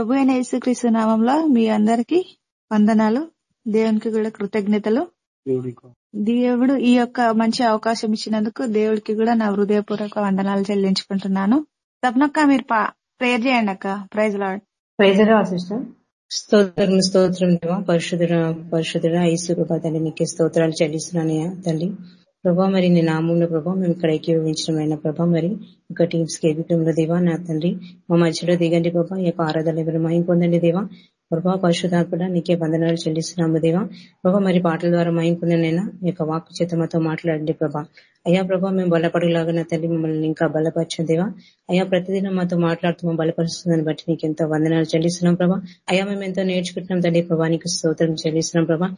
ప్రభు అయిన యేసుక్రీస్తు నామంలో మీ అందరికి వందనాలు. దేవునికి కూడా కృతజ్ఞతలు. దేవుడు ఈ యొక్క మంచి అవకాశం ఇచ్చినందుకు దేవుడికి కూడా నా హృదయపూర్వక వందనాలు చెల్లించుకుంటున్నాను. తప్పనక్క మీరు ప్రేయర్ చేయండి అక్క. ప్రైజ్ లాడ్ సిస్టర్ స్తోత్రం స్తోత్రం దేవా. ఐసు ప్రభా తండ్రి మీకే స్తోత్రాలు చెల్లిస్తున్నానయ్యా తల్లి. ప్రభా మరి నీ నామంలో ప్రభా మేము ఇక్కడ ఏకీభవించడమైన ప్రభా మరి ఇక్కడ టీమ్స్కి దేవా నా తండ్రి. మా మధ్యలో దిగండి ప్రభా ఈ యొక్క ఆరాధన ఎవరు పొందండి దేవా. ప్రభా పరిశుధాత్మడ నీకే వందనాలు చెల్లిస్తున్నాము దేవా. ప్రభా మరి పాటల ద్వారా మయం పొందనైనా మీ యొక్క వాక్కు చేత మాతో మాట్లాడండి ప్రభా. అయ్యా ప్రభా మేము బలపడలాగా తల్లి మిమ్మల్ని ఇంకా బలపరచం దేవా. అయ్యా ప్రతిదినం మాతో మాట్లాడుతూ మేము బలపరుస్తుందని బట్టి నీకు ఎంతో వందనాలు చెల్లిస్తున్నాం ప్రభా. అయ్యా మేము ఎంతో నేర్చుకుంటున్నాం తండ్రి ప్రభా నీకు స్తోత్రం చెల్లిస్తున్నాం ప్రభా.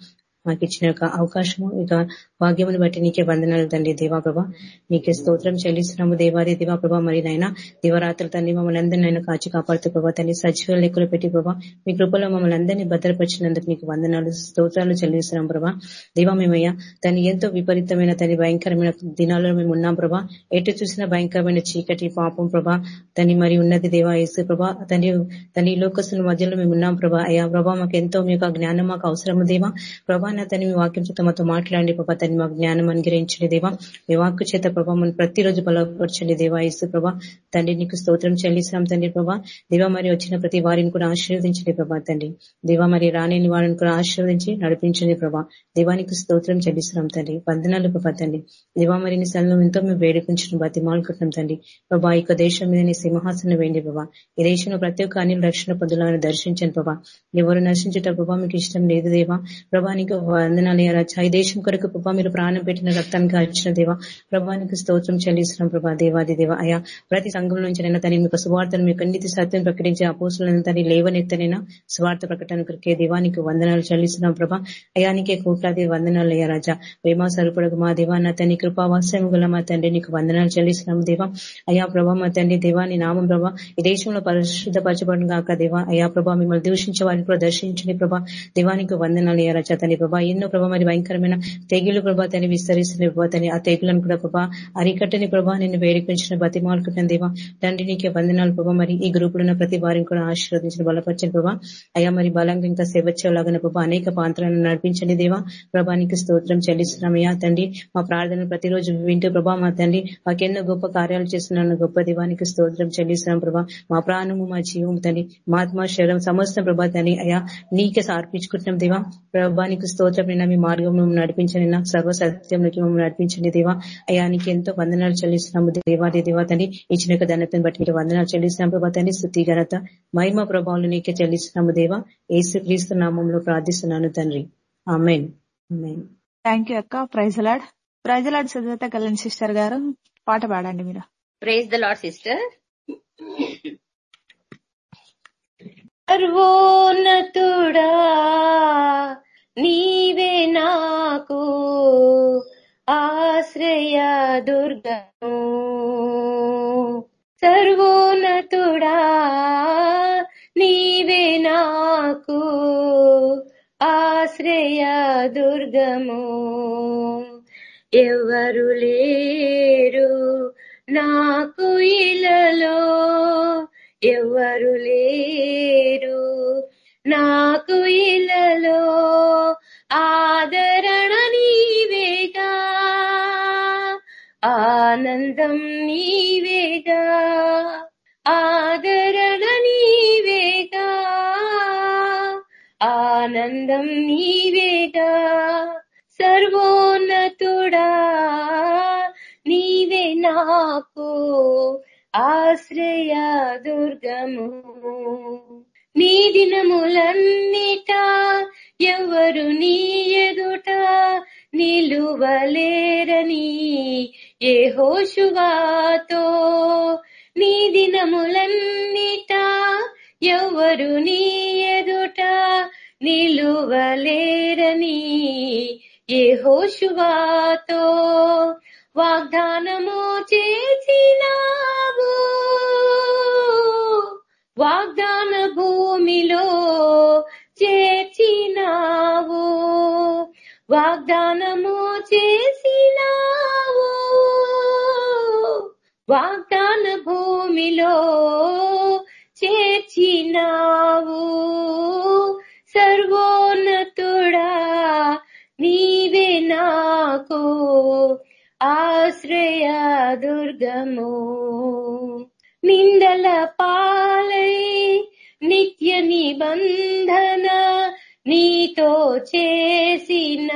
మాకు ఇచ్చిన యొక్క అవకాశము. ఇక భాగ్యమును బట్టి నీకే వందనాలు తండ్రి దేవా ప్రభా నీకే స్తోత్రం చెల్లిస్తున్నాము దేవాది దేవాప్రభా. మరి నాయన దివరాత్రులు తండ్రి మమ్మల్ని అందరినీ ఆయన కాచి కాపాడుతూ ప్రభా. తల్లి సచివాల లెక్కలు పెట్టి ప్రభా. మీ కృపలో మమ్మల్ని అందరినీ భద్రపరిచినందుకు నీకు వందనాలు స్తోత్రాలు చెల్లిస్తున్నాం ప్రభా. దేవా మేమయ్యా తను ఎంతో విపరీతమైన తని భయంకరమైన దినాల్లో మేము ఉన్నాం ప్రభా. ఎటు చూసిన భయంకరమైన చీకటి పాపం ప్రభా. తని మరి ఉన్నది దేవా యేసు ప్రభా. తని తన లోకస్తుల మధ్యలో మేము ఉన్నాం ప్రభా. అయ్యా ప్రభా మాకు ఎంతో మీ యొక్క జ్ఞానం మాకు అవసరము దేవా. ప్రభా నా తని మీ వాక్యం చేత మాతో మాట్లాడండి. ప్రభా తని మాకు జ్ఞానం అనుగ్రహించండి దేవా. మీ వాక్కు చేత ప్రభా మనం ప్రతిరోజు బలపరచండి దేవా ఇసు ప్రభా. తండ్రి నీకు స్తోత్రం చెల్లిస్తాం తండ్రి ప్రభా. దేవా మరి వచ్చిన ప్రతి వారిని కూడా ఆశీర్వదించండి ప్రభా తండ్రి. దేవా మరి రాణిని వారిని కూడా ఆశీర్వదించి నడిపించండి ప్రభా. దేవానికి స్తోత్రం చెల్లిస్తున్నాం తండ్రి. వందనాలు ప్రభా తండ్రి. దేవా మరి నీ ఎంతో మేము వేడుకుంటున్నాం బతిమాలుకుంటున్నాం తండ్రి. ప్రభా ఈ దేశం మీద నీ సింహాసనం వేయండి ప్రభా. ఈ దేశంలో ప్రతి ఒక్క అనిల్ రక్షణ పొందులను దర్శించండి ప్రభా. ఎవరు నశించట ప్రభా మీకు ఇష్టం లేదు దేవా. ప్రభా నీకు వందనాలు రాజా ఈ దేశం కొరకు ప్రభా మీరు ప్రాణం పెట్టిన రక్తానికి అర్చిన దేవా. ప్రభానికి స్తోత్రం చెల్లిస్తున్నాం ప్రభా దేవాది దేవ. అయా ప్రతి సంఘం నుంచి నైనా తన మీకు సువార్తను మీకు అన్నిటి సత్యం ప్రకటించే అపోసులను తని లేవనెత్తనైనా స్వార్థ ప్రకటన కొరికే దేవానికి వందనాలు చెల్లిస్తున్నాం ప్రభా. అయానికే కోట్లాది వందనాలు అయ్యా రాజా ప్రేమ సరుపడకు మా దేవా నా తని కృపావాస్యం గల మా తండ్రి నీకు వందనాలు చెల్లిస్తున్నాం దేవా. అయా ప్రభా మా తండ్రి దేవా నీ నామం ప్రభా ఈ దేశంలో పరిశుద్ధపరచబడిన కాక దేవా. అయా ప్రభా మిమ్మల్ని దూషించే వారిని కూడా దర్శించండి ప్రభా. దేవానికి వందనాలు అయ్యా రాజా తని ప్రభా. ఎన్నో ప్రభా మరి భయంకరమైన తెగులు ప్రభా తని విస్తరిస్తున్న ప్రభాతని ఆ తెగులను కూడా ప్రభా అరికట్టని ప్రభా నేను వేడిపించిన బతిమాలుకుంటున్న దేవా. తండ్రి నీకే వందనాలు ప్రభా. మరి ఈ గ్రూపులో ఉన్న ప్రతి వారిని కూడా ఆశీర్వదించిన బలపరిచిన ప్రభా. అయా మరి బలంగా ఇంకా సేవచ్చేలాగిన ప్రభా అనేక పాత్రలను నడిపించండి దేవా. ప్రభానికి స్తోత్రం చెల్లిస్తున్నామయ్యా తండ్రి. మా ప్రార్థనలు ప్రతిరోజు వింటూ ప్రభా మా తండ్రి. మాకెన్నో గొప్ప కార్యాలు చేస్తున్నాను గొప్ప దేవానికి స్తోత్రం చెల్లిస్తున్నాం ప్రభా. మా ప్రాణము మా జీవం తండ్రి. మా శరీరం సమస్త ప్రభా తండ్రి. అయా నీకే సమర్పించుకుంటున్నాం దేవా. ప్రభానికి నిన్న మీ మార్గం నడిపించండి నా సర్వ సత్యంలోకి మమ్మల్ని నడిపించండి దేవా. అయా నీకు ఎంతో వందనాలు చెల్లిస్తున్నాము దేవాది దేవా తండ్రి. ఇచ్చిన యొక్క ధనతను బట్టి మీకు వందనాలు చెల్లిస్తున్నాం ప్రభా తండ్రి. స్థుతి ఘనత మహిమ ప్రభావాలు నీకే చెల్లిస్తున్నాము దేవా. ఏసు క్రీస్తు నామంలో ప్రార్థిస్తున్నాను తండ్రి. ఆమెన్. థ్యాంక్ యూ అక్క. Praise lord praise lord Sujatha Kalyan sister గారు. పాట పాడండి మీరు. ప్రైజ్ ద లాడ్ సిస్టర్ సర్వోన్నతుడా నీవే నాకు ఆశ్రయ దుర్గము. సర్వోన్నతుడా నీవే నాకు ఆశ్రయ దుర్గము. ఎవరు లేరు నాకు ఇలలో ఎవరు లేరు నాకు ఇలలో ఆనందం నీవేగా ఆదరణ నీవేగా ఆనందం నీవేగా సర్వోన్నతుడా నీవే నాకు ఆశ్రయ దుర్గము నీ దినములన్నిట ఎవరు నీ ఎదుట నిలువలేరని ఏ హోషువాతో నీ దినములన్నిట ఎవరు నీ ఎదుట నిలువలేరని ఏ హోషువాతో వాగ్దానము చేసినావు. వాగ్దాన భూమిలో వాగ్దాన భూమిలో చేర్చినావు. సర్వోన్నతుడా నీవే నాకు ఆశ్రయ దుర్గము. నిందల పాలై నిత్య నిబంధన నీతో చేసిన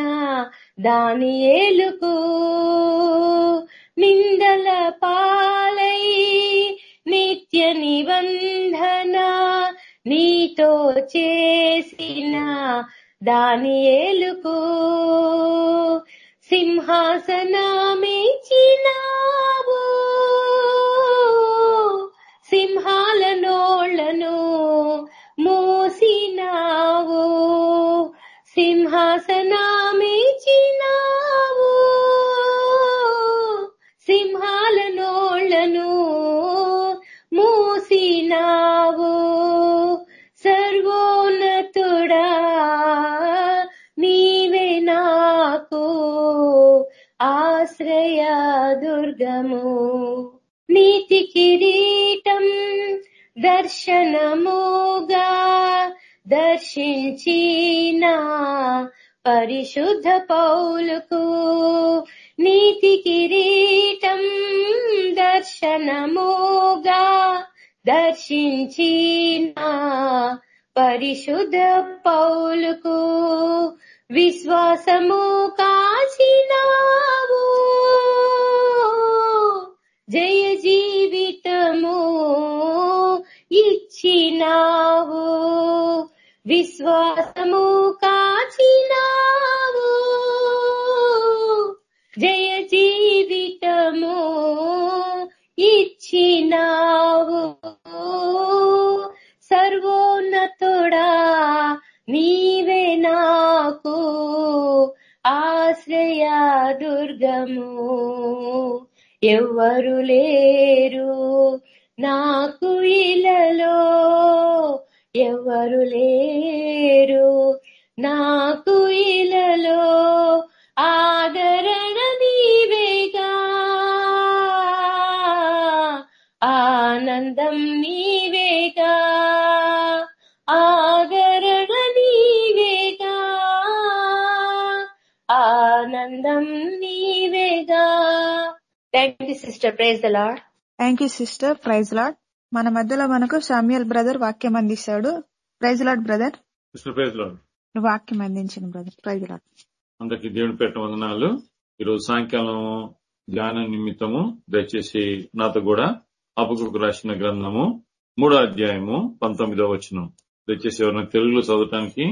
దాని ఏలుకు నిందల పాలై నిత్య నిబంధన నీతో చేసిన దాని ఏలుకు సింహాసనమిచ్చినావు. సింహాల నోళ్ళను మోసినావు. సింహాసనమిచ్చినావు. సింహాల నోళ్ళను మూసినావు. సర్వోన్నతుడా నీవే నాకు ఆశ్రయ దుర్గము. నీతి కిరీటం దర్శనముగా దర్శించిన పరిశుద్ధ పౌలుకు నీతి కిరీటం దర్శనముగా దర్శించినా పరిశుద్ధ పౌలుకు విశ్వాసము కాచినావు. జయ జీవితము ఇచ్చినావు. విశ్వాసము కాచినావు. దుర్గము ఎవ్వరు లేరు. నా sister praise the lord thank you sister praise lord మన మధ్యలో మనకు సామ్యుల్ బ్రదర్ వాక్యం అందిస్తాడు. Praise lord brother Krishna praise lord వాక్యం అందించిన బ్రదర్ ప్రైజ్ లాడ్ అందరికి దేవుని పెట్ట వందనాలు. ఈరోజు సాయంకాలం ధ్యాన నిమిత్తము దయచేసి నాతో కూడా అపకుకు రాసిన గ్రంథము మూడో అధ్యాయము పంతొమ్మిదో వచనం. దయచేసి ఎవరైనా తెలుగులో చదవటానికి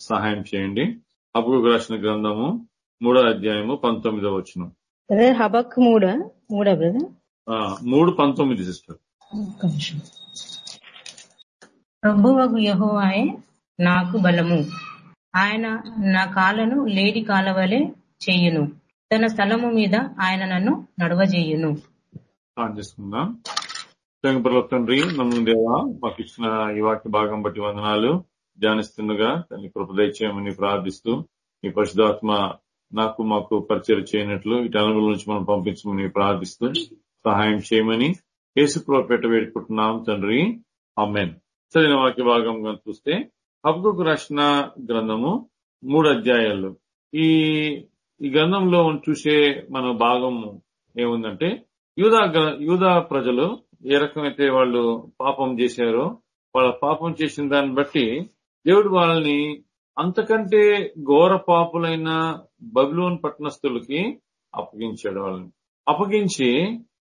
సహాయం చేయండి. అపకుకు రాసిన గ్రంథము మూడో అధ్యాయము పంతొమ్మిదో వచనం. బ్రదర్ హబక్ మూడా మూడా బ్రదర్ మూడు పంతొమ్మిది సిస్టర్. ప్రభువగు యహోవాయే నాకు బలము. ఆయన నా కాళ్ళను లేడి కాల వలె చేయును. తన స్థలము మీద ఆయన నన్ను నడవజేయును. చేసుకుందాం. తండ్రి నన్ను దేవా మాకు ఇచ్చిన ఈ వాక్య భాగం బట్టి వందనాలు. ధ్యానిస్తుండగా తల్లి కృప దయచేయమని ప్రార్థిస్తూ మీ పరిశుధాత్మ నాకు మాకు పరిచయం చేయనట్లు ఇటు అనుభవం నుంచి మనం పంపించమని ప్రార్థిస్తూ సహాయం చేయమని యేసు పెట్ట వేడుకుంటున్నాం తండ్రి. అమ్మేన్ చదివిన వాక్య భాగంగా చూస్తే హబ్గుకు రచన గ్రంథము మూడు అధ్యాయాలు. ఈ ఈ గ్రంథంలో చూసే మన భాగం ఏముందంటే యూదా యూదా ప్రజలు ఏ రకమైతే వాళ్ళు పాపం చేశారో వాళ్ళ పాపం చేసిన దాన్ని బట్టి దేవుడు వాళ్ళని అంతకంటే ఘోర పాపులైన బబులోన్ పట్టణస్థులకి అప్పగించాడు వాళ్ళని. అప్పగించి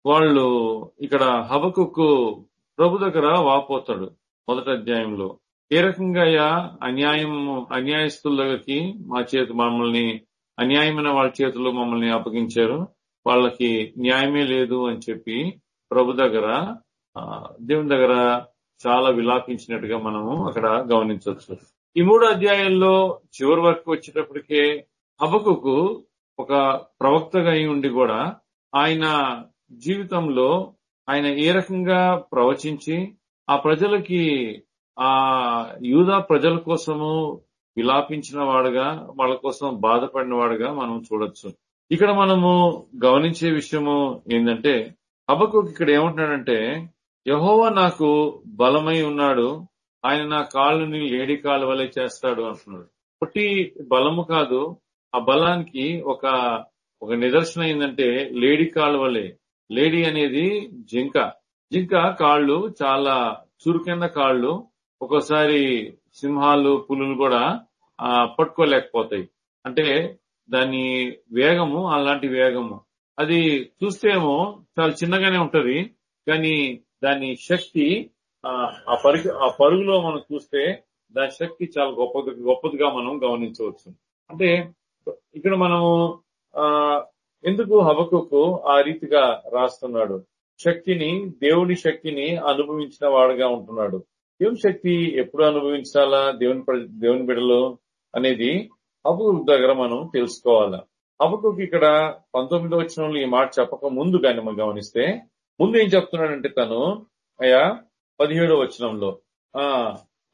వాళ్ళు ఇక్కడ హబకుకు ప్రభు దగ్గర వాపోతాడు మొదటి అధ్యాయంలో. ఏ రకంగా అయ్యా అన్యాయం అన్యాయస్తులకి మా చేతి మమ్మల్ని అన్యాయమైన వాళ్ళ చేతిలో మమ్మల్ని అప్పగించారు. వాళ్ళకి న్యాయమే లేదు అని చెప్పి ప్రభు దగ్గర దేవుని దగ్గర చాలా విలాపించినట్టుగా మనము అక్కడ గమనించవచ్చు. ఈ మూడు అధ్యాయంలో చివరి వరకు వచ్చేటప్పటికే హబకుకు ఒక ప్రవక్తగా అయి ఉండి కూడా ఆయన జీవితంలో ఆయన ఏ రకంగా ప్రవచించి ఆ ప్రజలకి ఆ యూదా ప్రజల కోసము విలాపించిన వాడుగా వాళ్ళ కోసం బాధపడిన వాడుగా మనం చూడొచ్చు. ఇక్కడ మనము గమనించే విషయము ఏంటంటే హబకు ఇక్కడ ఏమంటున్నాడంటే యహోవా నాకు బలమై ఉన్నాడు ఆయన నా కాళ్ళని లేడీ కాళ్ళ వలె చేస్తాడు అంటున్నాడు. పుట్టి బలము కాదు ఆ బలానికి ఒక ఒక నిదర్శనం ఏంటంటే లేడి కాళ్ళు వలె. లేడీ అనేది జింక. జింక కాళ్ళు చాలా చురుకైన కాళ్ళు ఒక్కోసారి సింహాలు పులులు కూడా ఆ, పట్టుకోలేకపోతాయి. అంటే దాని వేగము అలాంటి వేగము. అది చూస్తేమో చాలా చిన్నగానే ఉంటది కానీ దాని శక్తి ఆ, ఆ పరుగు ఆ పరుగులో మనం చూస్తే దాని శక్తి చాలా గొప్పది గొప్పదిగా మనం గమనించవచ్చు. అంటే ఇక్కడ మనము ఆ ఎందుకు హబకుకు ఆ రీతిగా రాస్తున్నాడు? శక్తిని దేవుని శక్తిని అనుభవించిన వాడుగా ఉంటున్నాడు. దేవుని శక్తి ఎప్పుడు అనుభవించాలా? దేవుని దేవుని బిడలు అనేది హబకు దగ్గర మనం తెలుసుకోవాలా. హబకుకి ఇక్కడ పంతొమ్మిదో వచ్చిన ఈ మాట చెప్పక ముందు కానీ మనం గమనిస్తే ముందు ఏం చెప్తున్నాడంటే తను అయ్యా పదిహేడో వచనంలో ఆ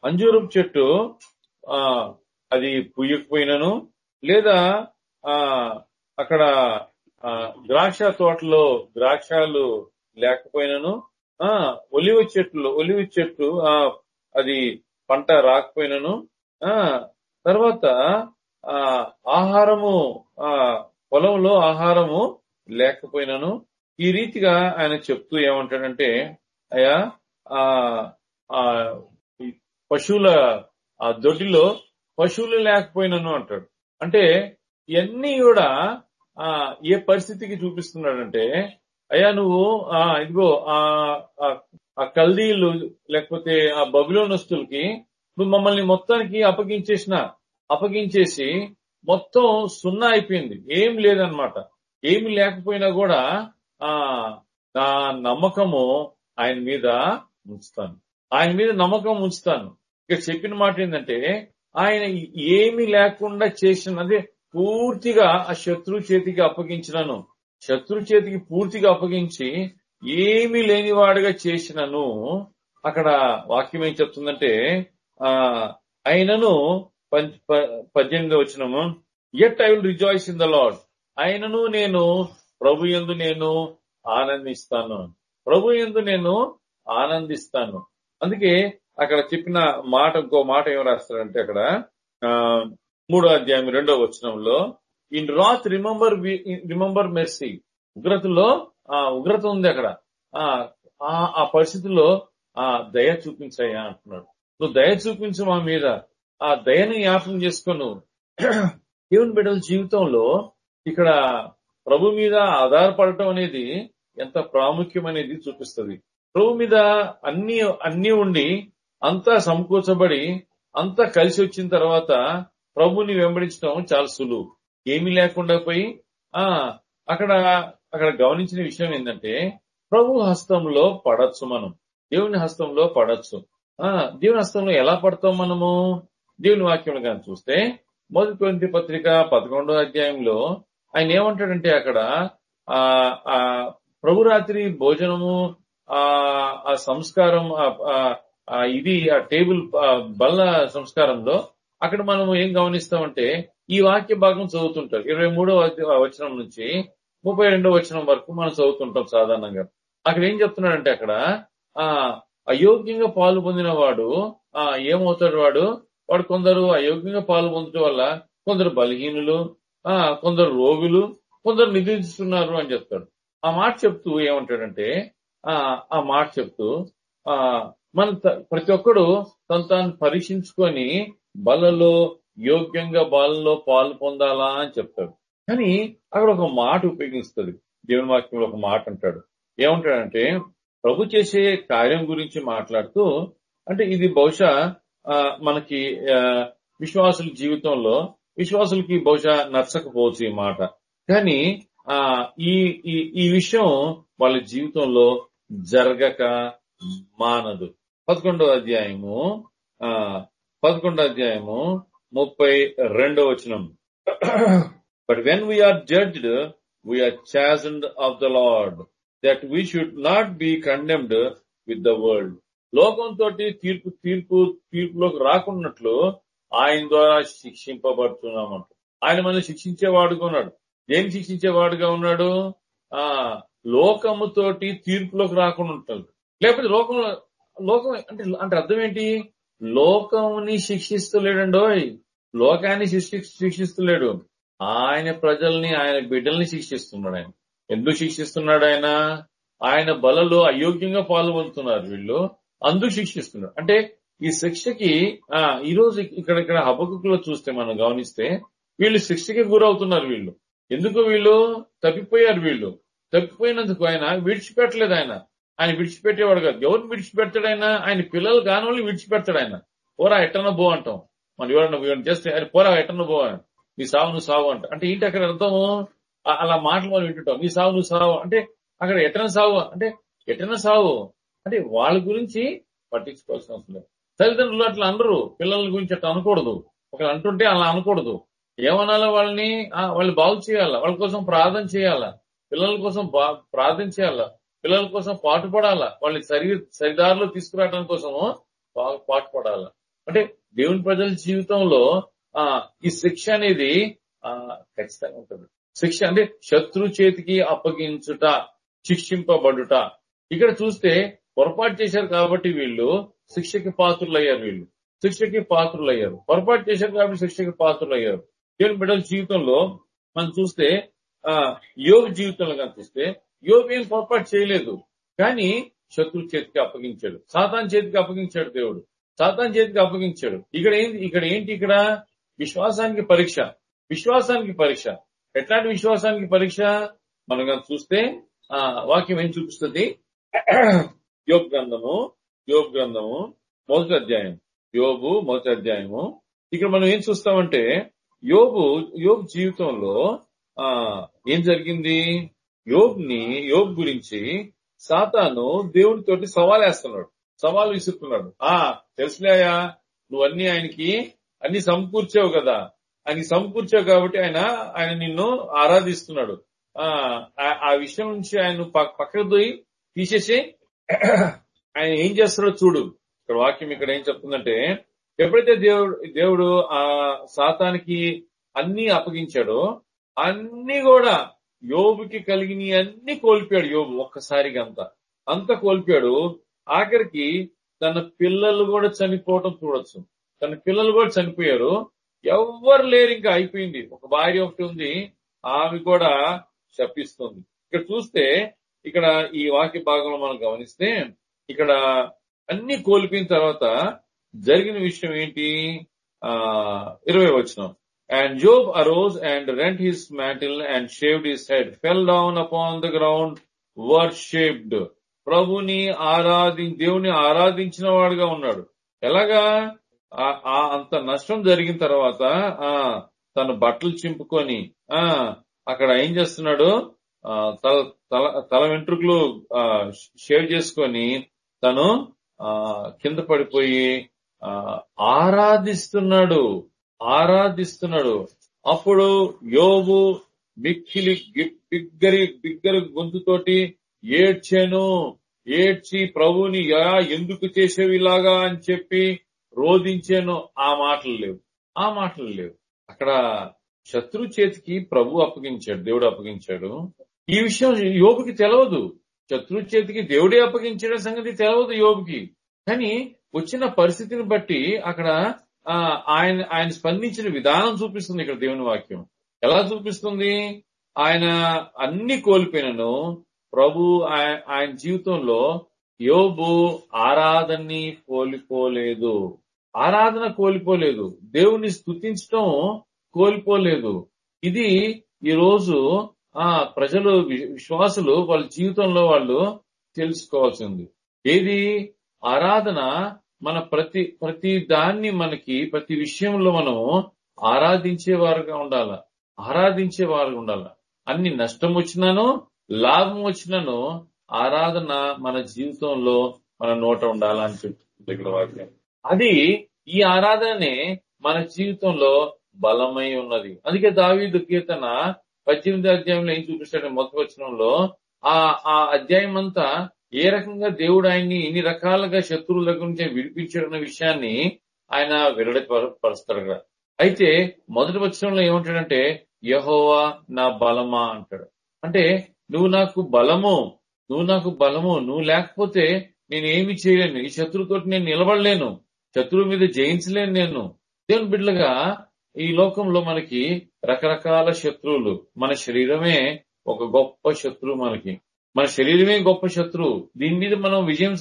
అంజూరం చెట్టు ఆ అది పుయ్యకపోయినను లేదా ఆ అక్కడ ఆ ద్రాక్ష తోటలో ద్రాక్షాలు లేకపోయినను ఆ ఒలివ చెట్లు ఒలివ చెట్టు ఆ అది పంట రాకపోయినను ఆ తర్వాత ఆ ఆహారము ఆ పొలంలో ఆహారము లేకపోయినను ఈ రీతిగా ఆయన చెప్తూ ఏమంటాడంటే అయ్యా పశువుల ఆ దొడ్డిలో పశువులు లేకపోయినను అంటాడు. అంటే ఇవన్నీ కూడా ఆ ఏ పరిస్థితికి చూపిస్తున్నాడంటే అయ్యా నువ్వు ఆ ఇదిగో ఆ ఆ- ఆ కల్దీలు లేకపోతే ఆ బబులోనస్తులకి నువ్వు మమ్మల్ని మొత్తానికి అప్పగించేసిన అప్పగించేసి మొత్తం సున్నా అయిపోయింది. ఏం లేదనమాట ఏమి లేకపోయినా కూడా ఆ నా నమ్మకము ఆయన మీద ఉంచుతాను ఆయన మీద నమ్మకం ఉంచుతాను ఇక చెప్పిన మాట ఏంటంటే ఆయన ఏమి లేకుండా చేసిన అదే పూర్తిగా ఆ శత్రు చేతికి అప్పగించినను. శత్రు చేతికి పూర్తిగా అప్పగించి ఏమీ లేనివాడుగా చేసినను. అక్కడ వాక్యం ఏం చెప్తుందంటే ఆ ఆయనను పం- ప- పద్దెనిమిది వచ్చినము yet I will rejoice in the lord ఆయనను నేను ప్రభు ఎందు నేను ఆనందిస్తాను. ప్రభు యందు నేను ఆనందిస్తాను. అందుకే అక్కడ చెప్పిన మాట ఇంకో మాట ఏం రాస్తారంటే అక్కడ ఆ మూడో అధ్యాయం రెండో వచనంలో in wrath remember remember mercy ఉగ్రతలో ఆ ఉగ్రత ఉంది అక్కడ. ఆ ఆ- ఆ పరిస్థితుల్లో ఆ దయ చూపించాయా అంటున్నాడు. నువ్వు దయ చూపించు మా మీద. ఆ దయని జ్ఞాపకం చేసుకోను. దేవుని బిడ్డల జీవితంలో ఇక్కడ ప్రభు మీద ఆధారపడటం అనేది ఎంత ప్రాముఖ్యం అనేది చూపిస్తుంది. భూమి మీద అన్ని అన్ని ఉండి అంతా సమకూర్చబడి అంతా కలిసి వచ్చిన తర్వాత ప్రభుని వెంబడించడం చాలా సులువు. ఏమీ లేకుండా పోయి ఆ అక్కడ అక్కడ గమనించిన విషయం ఏంటంటే ప్రభు హస్తంలో పడచ్చు మనం. దేవుని హస్తంలో పడచ్చు. ఆ దేవుని హస్తంలో ఎలా పడతాం మనము? దేవుని వాక్యం కానీ చూస్తే మొదటి పత్రిక పదకొండో అధ్యాయంలో ఆయన ఏమంటాడంటే అక్కడ ఆ ఆ ప్రభు రాత్రి భోజనము ఆ ఆ సంస్కారం ఆ- ఇది ఆ టేబుల్ బల్ల సంస్కారంలో అక్కడ మనం ఏం గమనిస్తామంటే ఈ వాక్య భాగం చదువుతుంటారు. ఇరవై మూడో వచనం నుంచి ముప్పై రెండవ వచనం వరకు మనం చదువుతుంటాం సాధారణంగా. అక్కడ ఏం చెప్తున్నాడంటే అక్కడ ఆ అయోగ్యంగా పాలు పొందిన వాడు ఆ ఏమవుతాడు వాడు? వాడు కొందరు అయోగ్యంగా పాలు పొందడం వల్ల కొందరు బలహీనులు ఆ కొందరు రోగులు కొందరు నిద్రిస్తున్నారు అని చెప్తాడు. ఆ మాట చెప్తూ ఏమంటాడంటే ఆ ఆ మాట చెప్తూ ఆ మన ప్రతి ఒక్కడు తను తాను పరీక్షించుకొని బలలో యోగ్యంగా బాలలో పాలు పొందాలా అని చెప్తాడు. కానీ అక్కడ ఒక మాట ఉపయోగిస్తుంది. దేవుని వాక్యంలో ఒక మాట అంటాడు. ఏమంటాడంటే ప్రభు చేసే కార్యం గురించి మాట్లాడుతూ అంటే ఇది బహుశా ఆ, మనకి ఆ, విశ్వాసుల జీవితంలో విశ్వాసులకి బహుశా నచ్చకపోవచ్చు ఈ మాట. కానీ ఆ ఈ ఈ విషయం వాళ్ళ జీవితంలో జరగక మానదు. పదకొండో అధ్యాయము ఆ పదకొండో అధ్యాయము ముప్పై రెండో వచనం. But when we are judged we are chastened of the lord that we should not be condemned with the world లోకంతో తీర్పు తీర్పు తీర్పులోకి రాకున్నట్లు ఆయన ద్వారా శిక్షింపబడుతున్నామంట. ఆయన మనం శిక్షించేవాడుగా ఉన్నాడు. ఏం శిక్షించేవాడుగా ఉన్నాడు? ఆ లోకముతోటి తీర్పులోకి రాకుండా ఉంటాడు. లేకపోతే లోకంలో లోకం అంటే అంటే అర్థం ఏంటి? లోకముని శిక్షిస్తలేడండో లోకాన్ని శిక్షి శిక్షిస్తలేడు. ఆయన ప్రజల్ని ఆయన బిడ్డల్ని శిక్షిస్తున్నాడు ఆయన. ఎందుకు శిక్షిస్తున్నాడు ఆయన? ఆయన బలలో అయోగ్యంగా పాల్గొంటున్నారు వీళ్ళు. అందుకు శిక్షిస్తున్నాడు. అంటే ఈ శిక్షకి ఆ ఈ రోజు ఇక్కడ ఇక్కడ హబకులో చూస్తే మనం గమనిస్తే వీళ్ళు శిక్షకి గురవుతున్నారు వీళ్ళు. ఎందుకు వీళ్ళు? తప్పిపోయారు వీళ్ళు. తప్పిపోయినందుకు ఆయన విడిచిపెట్టలేదు ఆయన. ఆయన విడిచిపెట్టేవాడు కాదు. ఎవరిని విడిచిపెడతాడు ఆయన? ఆయన పిల్లలు కాని వాళ్ళని విడిచిపెడతాడు ఆయన. పోరా ఎట్టన బో అంటాం. మనం ఎవరన్నా చేస్తే ఆయన పోరా ఎట్టన బో నీ సావు నువ్వు సావు అంట. అంటే ఏంటి అక్కడ అర్థము అలా మాటలు మనం వింటుంటాం. నీ సావు నువ్వు సావు అంటే అక్కడ ఎటన సావు అంటే ఎటన సావు. అంటే వాళ్ళ గురించి పట్టించుకోవాల్సిన అవసరం లేదు. తల్లిదండ్రులు అట్లా అనరు. పిల్లల గురించి అట్లా అనకూడదు. ఒకరు అంటుంటే అలా అనకూడదు. ఏమనాలో వాళ్ళని? వాళ్ళు బాగు చేయాలా? వాళ్ళ కోసం ప్రార్థన చేయాలా? పిల్లల కోసం బా- ప్రార్థన పిల్లల కోసం పాటుపడాలా వాళ్ళని సరి సరిదారిలో తీసుకురావడం కోసము బాగా పాటుపడాలా అంటే దేవుని ప్రజల జీవితంలో ఆ ఈ శిక్ష అనేది ఆ ఖచ్చితంగా ఉంటుంది. శిక్ష అంటే శత్రు చేతికి అప్పగించుట శిక్షింపబడుట. ఇక్కడ చూస్తే పొరపాటు చేశారు కాబట్టి వీళ్ళు శిక్షకి పాత్రులయ్యారు వీళ్ళు. శిక్షకి పాత్రులయ్యారు. పొరపాటు చేశారు కాబట్టి శిక్షకి పాత్రులయ్యారు. దేవుని బిడ్డల జీవితంలో మనం చూస్తే యోగ జీవితంలో కనిపిస్తే యోగు ఏం పొరపాటు చేయలేదు. కానీ శత్రు చేతికి అప్పగించాడు. సాతాన్ చేతికి అప్పగించాడు దేవుడు. సాతాన్ చేతికి అప్పగించాడు. ఇక్కడ ఏంటి ఇక్కడ ఏంటి ఇక్కడ? విశ్వాసానికి పరీక్ష. విశ్వాసానికి పరీక్ష. ఎట్లాంటి విశ్వాసానికి పరీక్ష? మనం చూస్తే ఆ వాక్యం ఏం చూపిస్తుంది? యోగ గ్రంథము యోగ గ్రంథము మొదటి అధ్యాయం. యోబు మొదటి అధ్యాయము. ఇక్కడ మనం ఏం చూస్తామంటే యోబు యోబు జీవితంలో ఏం జరిగింది? యోబ్ని యోగ్ గురించి సాతాను దేవునితోటి సవాల్ వేస్తున్నాడు సవాల్ విసురుతున్నాడు. ఆ తెలుసులేయా నువ్వు అన్ని ఆయనకి అన్ని సమకూర్చావు కదా. ఆయన సమకూర్చావు కాబట్టి ఆయన ఆయన నిన్ను ఆరాధిస్తున్నాడు. ఆ ఆ- విషయం నుంచి ఆయన పక్కకు పోయి తీసేసి ఆయన ఏం చేస్తాడో చూడు. ఇక్కడ వాక్యం ఇక్కడ ఏం చెప్తుందంటే ఎప్పుడైతే దేవుడు దేవుడు ఆ సాతానికి అన్ని అప్పగించాడో అన్ని కూడా యోబుకి కలిగిన అన్ని కోల్పోయాడు యోబు ఒక్కసారిగా అంతా. అంత కోల్పోయాడు. ఆఖరికి తన పిల్లలు కూడా చనిపోవటం చూడొచ్చు. తన పిల్లలు కూడా చనిపోయారు. ఎవ్వరు లేరు ఇంకా అయిపోయింది. ఒక భార్య ఒకటి ఉంది. ఆమె కూడా శపిస్తుంది. ఇక్కడ చూస్తే ఇక్కడ ఈ వాక్య భాగంలో మనం గమనిస్తే ఇక్కడ అన్ని కోల్పోయిన తర్వాత జరిగిన విషయం ఏంటి? ఆ ఇరవై వచ్చినాం and Job arose and rent his mantle and shaved his head fell down upon the ground worshipped ప్రభుని ఆరాధి దేవుని ఆరాధించిన వాడుగా ఉన్నాడు ఎలాగా? ఆ- అంత నష్టం జరిగిన తర్వాత ఆ తన బట్టలు చింపుకొని ఆ అక్కడ ఏం చేస్తున్నాడు? ఆ, తల తల తల వెంట్రుకలు షేవ్ చేసుకొని తను ఆ కింద పడిపోయి ఆ ఆరాధిస్తున్నాడు. ఆరాధిస్తున్నాడు. అప్పుడు యోగు మిక్కిలి బిగ్గరి బిగ్గరి గొంతుతోటి ఏడ్చాను. ఏడ్చి ప్రభుని యా ఎందుకు చేసేవి ఇలాగా అని చెప్పి రోధించాను. ఆ మాటలు లేవు. ఆ మాటలు లేవు. అక్కడ శత్రు చేతికి ప్రభు అప్పగించాడు దేవుడు అప్పగించాడు. ఈ విషయం యోగుకి తెలవదు. శత్రు చేతికి దేవుడే అప్పగించిన సంగతి తెలవదు యోగుకి కానీ వచ్చిన పరిస్థితిని బట్టి అక్కడ ఆయన ఆయన స్పందించిన విధానం చూపిస్తుంది ఇక్కడ దేవుని వాక్యం. ఎలా చూపిస్తుంది? ఆయన అన్ని కోల్పోయినను ప్రభు ఆయన జీవితంలో యోబు ఆరాధనని కోల్పోలేదు. ఆరాధన కోల్పోలేదు. దేవుని స్తుతించడం కోల్పోలేదు. ఇది ఈ రోజు ఆ ప్రజలు వి- విశ్వాసులు వాళ్ళ జీవితంలో వాళ్ళు తెలుసుకోవాల్సింది. ఏది? ఆరాధన మన ప్రతి ప్రతి దాన్ని మనకి ప్రతి విషయంలో మనం ఆరాధించే వారుగా ఉండాల. ఆరాధించేవారుగా ఉండాల. అన్ని నష్టం వచ్చినాను లాభం వచ్చినాను ఆరాధన మన జీవితంలో మన నోట ఉండాలని చెప్తుంది ఇక్కడ వాక్యం. అది ఈ ఆరాధనే మన జీవితంలో బలమై ఉన్నది. అందుకే దావీదు కీర్తన పద్దెనిమిది అధ్యాయంలో ఏం చూపిస్తాడు మొదటి వచనంలో ఆ ఆ అధ్యాయం అంతా ఏ రకంగా దేవుడు ఆయన్ని ఇన్ని రకాలుగా శత్రువుల దగ్గర నుంచి విడిపించాడన్న విషయాన్ని ఆయన వెల్లడి పరుస్తాడు కదా. అయితే మొదటి వచనంలో ఏమంటాడంటే యహోవా నా బలమా అంటాడు. అంటే నువ్వు నాకు బలము నువ్వు నాకు బలము నువ్వు లేకపోతే నేను ఏమి చేయలేను. ఈ శత్రువుతోటి నేను నిలబడలేను. శత్రువు మీద జయించలేను నేను. దేవుని బిడ్డలుగా ఈ లోకంలో మనకి రకరకాల శత్రువులు. మన శరీరమే ఒక గొప్ప శత్రువు మనకి. మన శరీరమే గొప్ప శత్రువు. దీని మీద మనం విజయం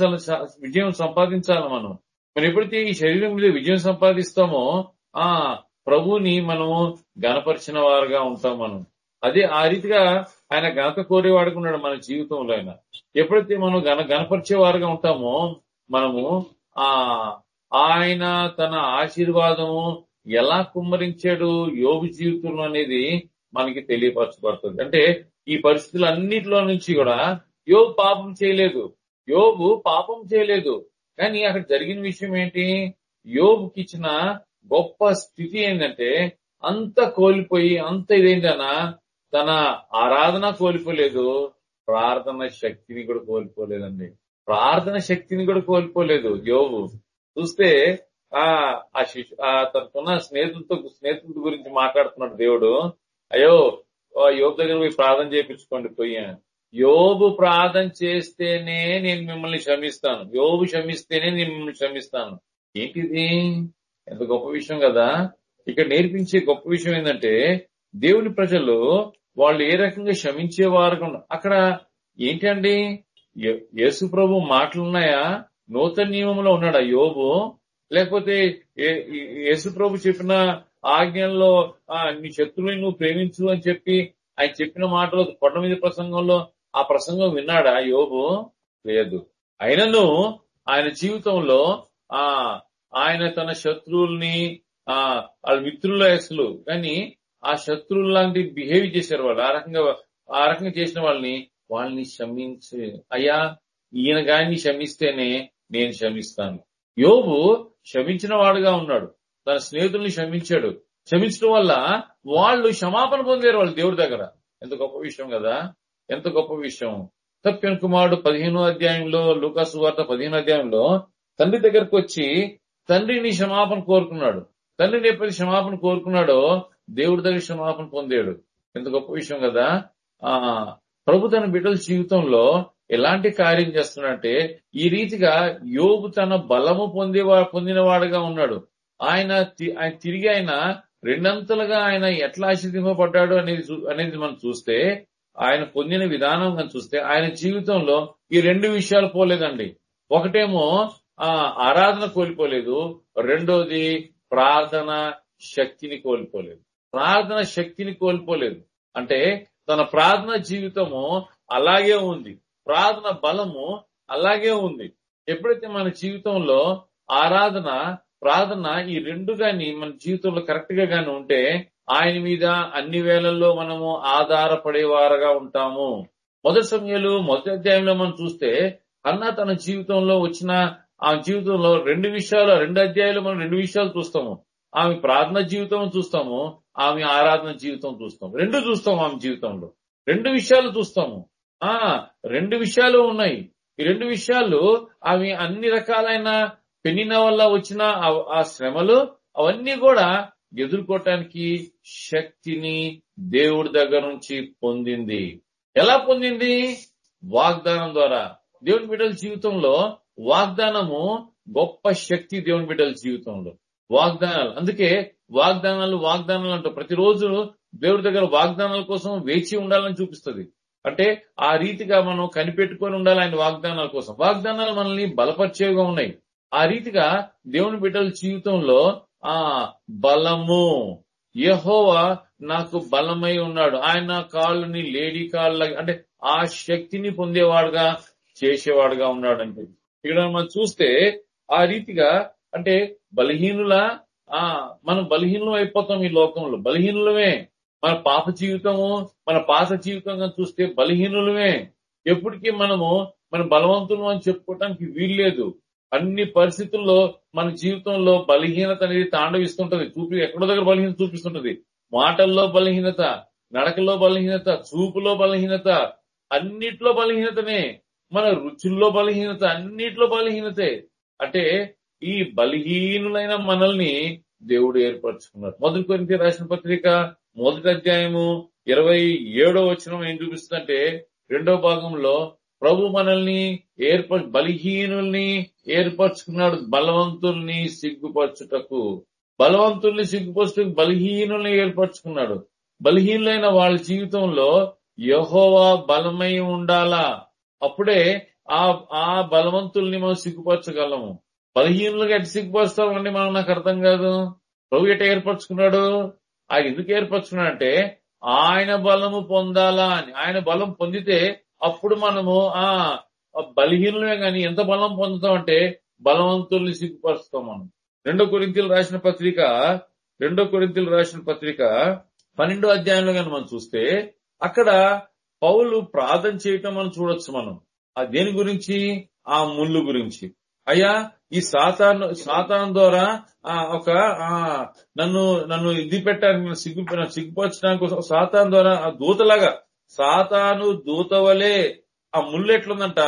విజయం సంపాదించాలి మనం. మనం ఎప్పుడైతే ఈ శరీరం మీద విజయం సంపాదిస్తామో ఆ ప్రభుని మనం గణపరిచిన వారుగా ఉంటాం మనం. అదే ఆ రీతిగా ఆయన ఘనత కోరేవాడుకున్నాడు మన జీవితంలో ఆయన. ఎప్పుడైతే మనం గణ గణపరిచే వారుగా ఉంటామో మనము ఆ ఆయన తన ఆశీర్వాదము ఎలా కుమ్మరించాడు యోగు జీవితంలో అనేది మనకి తెలియపరచబడుతుంది. అంటే ఈ పరిస్థితులన్నిటిలో నుంచి కూడా యోగు పాపం చేయలేదు. యోగు పాపం చేయలేదు. కానీ అక్కడ జరిగిన విషయం ఏంటి? యోగుకి ఇచ్చిన గొప్ప స్థితి ఏంటంటే అంత కోల్పోయి అంత ఇదేంటనా తన ఆరాధన కోల్పోలేదు. ప్రార్థన శక్తిని కూడా కోల్పోలేదండి. ప్రార్థన శక్తిని కూడా కోల్పోలేదు యోగు చూస్తే ఆ ఆ శిష్యు ఆ తనకున్న స్నేహితులతో స్నేహితుల గురించి మాట్లాడుతున్నాడు దేవుడు. అయ్యో యోబు దగ్గర పోయి ప్రార్థన చేయించుకోండి పోయా యోబు ప్రార్థన చేస్తేనే నేను మిమ్మల్ని క్షమిస్తాను. యోబు క్షమిస్తేనే నేను మిమ్మల్ని క్షమిస్తాను. ఏంటిది? ఎంత గొప్ప విషయం కదా. ఇక్కడ నేర్పించే గొప్ప విషయం ఏంటంటే దేవుని ప్రజలు వాళ్ళు ఏ రకంగా క్షమించేవారు అక్కడ ఏంటండి? యేసు ప్రభు మాటలున్నాయా? నూతన నియమంలో ఉన్నాడా యోబు? లేకపోతే యేసు ప్రభు చెప్పిన ఆజ్ఞల్లో నీ శత్రువుని నువ్వు ప్రేమించు అని చెప్పి ఆయన చెప్పిన మాటలు కొండ మీద ప్రసంగంలో ఆ ప్రసంగం విన్నాడా యోబు? లేదు. అయినను ఆయన జీవితంలో ఆ ఆయన తన శత్రువుల్ని ఆ వాళ్ళ మిత్రుల అసలు కానీ ఆ శత్రువులు లాంటి బిహేవ్ చేశారు వాళ్ళు. ఆ రకంగా ఆ రకంగా చేసిన వాళ్ళని వాళ్ళని క్షమించి. అయ్యా ఈయన గాని క్షమిస్తేనే నేను క్షమిస్తాను. యోబు క్షమించిన వాడుగా ఉన్నాడు. తన స్నేహితుల్ని క్షమించాడు. క్షమించడం వల్ల వాళ్ళు క్షమాపణ పొందారు వాళ్ళు దేవుడి దగ్గర. ఎంత గొప్ప విషయం కదా. ఎంత గొప్ప విషయం. తప్పిన కుమారుడు పదిహేనో అధ్యాయంలో లూకాసు వార్త పదిహేను అధ్యాయంలో తండ్రి దగ్గరకు వచ్చి తండ్రిని క్షమాపణ కోరుకున్నాడు. తండ్రిని ఎప్పుడైతే క్షమాపణ కోరుకున్నాడో దేవుడి దగ్గర క్షమాపణ పొందాడు. ఎంత గొప్ప విషయం కదా. ఆ ప్రభు తన బిడ్డల జీవితంలో ఎలాంటి కార్యం చేస్తున్నాడంటే ఈ రీతిగా యోగు తన బలము పొందేవా పొందినవాడుగా ఉన్నాడు. ఆయన ఆయన తిరిగి ఆయన రెండంతలుగా ఆయన ఎట్లా ఆశీర్దింపబడ్డాడు అనేది అనేది మనం చూస్తే ఆయన పొందిన విధానం కానీ చూస్తే ఆయన జీవితంలో ఈ రెండు విషయాలు పోలేదండి. ఒకటేమో ఆ ఆరాధన కోల్పోలేదు. రెండోది ప్రార్థన శక్తిని కోల్పోలేదు. ప్రార్థన శక్తిని కోల్పోలేదు. అంటే తన ప్రార్థన జీవితము అలాగే ఉంది. ప్రార్థన బలము అలాగే ఉంది. ఎప్పుడైతే మన జీవితంలో ఆరాధన ప్రార్థన ఈ రెండు గాని మన జీవితంలో కరెక్ట్గా గాని ఉంటే ఆయన మీద అన్ని వేళల్లో మనము ఆధారపడేవారుగా ఉంటాము. మొదటి సమయాలు మొదటి అధ్యాయంలో మనం చూస్తే అన్న తన జీవితంలో వచ్చిన ఆ జీవితంలో రెండు విషయాలు రెండు అధ్యాయాలు మనం రెండు విషయాలు చూస్తాము. ఆమె ప్రార్థన జీవితం చూస్తాము ఆమె ఆరాధన జీవితం చూస్తాము. రెండు చూస్తాము ఆమె జీవితంలో. రెండు విషయాలు చూస్తాము. ఆ రెండు విషయాలు ఉన్నాయి. ఈ రెండు విషయాలు ఆమె అన్ని రకాలైన పెనిన వల్ల వచ్చిన ఆ శ్రమలు అవన్నీ కూడా ఎదుర్కోవటానికి శక్తిని దేవుడి దగ్గర నుంచి పొందింది. ఎలా పొందింది? వాగ్దానం ద్వారా. దేవుని బిడ్డల జీవితంలో వాగ్దానము గొప్ప శక్తి దేవుని బిడ్డల జీవితంలో. వాగ్దానాలు. అందుకే వాగ్దానాలు వాగ్దానాలు అంటూ ప్రతిరోజు దేవుడి దగ్గర వాగ్దానాల కోసం వేచి ఉండాలని చూపిస్తుంది. అంటే ఆ రీతిగా మనం కనిపెట్టుకొని ఉండాలి ఆయన వాగ్దానాల కోసం. వాగ్దానాలు మనల్ని బలపరిచేవిగా ఉన్నాయి. ఆ రీతిగా దేవుని బిడ్డల జీవితంలో ఆ బలము. యహోవా నాకు బలమై ఉన్నాడు. ఆయన కాళ్ళని లేడీ కాళ్ళ అంటే ఆ శక్తిని పొందేవాడుగా చేసేవాడుగా ఉన్నాడు అంటే ఇక్కడ మనం చూస్తే ఆ రీతిగా అంటే బలహీనుల ఆ మనం బలహీనం అయిపోతాం ఈ లోకంలో. బలహీనులమే. మన పాప జీవితము మన పాత జీవితంగా చూస్తే బలహీనులమే. ఎప్పటికీ మనము మన బలవంతులు అని చెప్పుకోవటానికి వీల్లేదు. అన్ని పరిస్థితుల్లో మన జీవితంలో బలహీనత అనేది తాండవిస్తుంటది. చూపి ఎక్కడో దగ్గర బలహీనత చూపిస్తుంటది. మాటల్లో బలహీనత నడకలో బలహీనత చూపులో బలహీనత అన్నిట్లో బలహీనతనే. మన రుచుల్లో బలహీనత అన్నిట్లో బలహీనతే. అంటే ఈ బలహీనులైన మనల్ని దేవుడు ఏర్పరచుకున్నాడు మొదటి కొరింత రాసిన పత్రిక మొదటి అధ్యాయము ఇరవై ఏడో వచనం ఏం చూపిస్తుందంటే రెండో భాగంలో ప్రభు మనల్ని ఏర్ప బలహీనుల్ని ఏర్పరచుకున్నాడు బలవంతుల్ని సిగ్గుపరచుటకు. బలవంతుల్ని సిగ్గుపరచుటకు బలహీనుల్ని ఏర్పరచుకున్నాడు. బలహీనులైన వాళ్ళ జీవితంలో యహోవా బలమై ఉండాలా? అప్పుడే ఆ ఆ బలవంతుల్ని మనం సిగ్గుపరచగలము. బలహీనులుగా ఎట్ సిగ్గుపరుస్తామండి మనం? నాకు అర్థం కాదు. ప్రభు ఎట ఏర్పరచుకున్నాడు? ఆ ఎందుకు ఏర్పరచుకున్నాడు అంటే ఆయన బలము పొందాలా అని. ఆయన బలం పొందితే అప్పుడు మనము ఆ బలహీనమే కానీ ఎంత బలం పొందుతామంటే బలవంతుల్ని సిగ్గుపరుస్తాం మనం. రెండో కొరింతలు రాసిన పత్రిక రెండో కొరింతలు రాసిన పత్రిక పన్నెండో అధ్యాయంలో కానీ మనం చూస్తే అక్కడ పౌలు ప్రార్థన చేయటం మనం చూడొచ్చు మనం. ఆ దేని గురించి? ఆ ముళ్ళు గురించి. అయ్యా ఈ సాతాను సాతాను ద్వారా ఆ ఒక ఆ నన్ను నన్ను ఇది పెట్టడానికి సిగ్గు సిగ్గుపరచడానికి సాతాను ద్వారా ఆ దూతలాగా సాతాను దూతవలే. ఆ ముళ్ళు ఎట్లుందంట?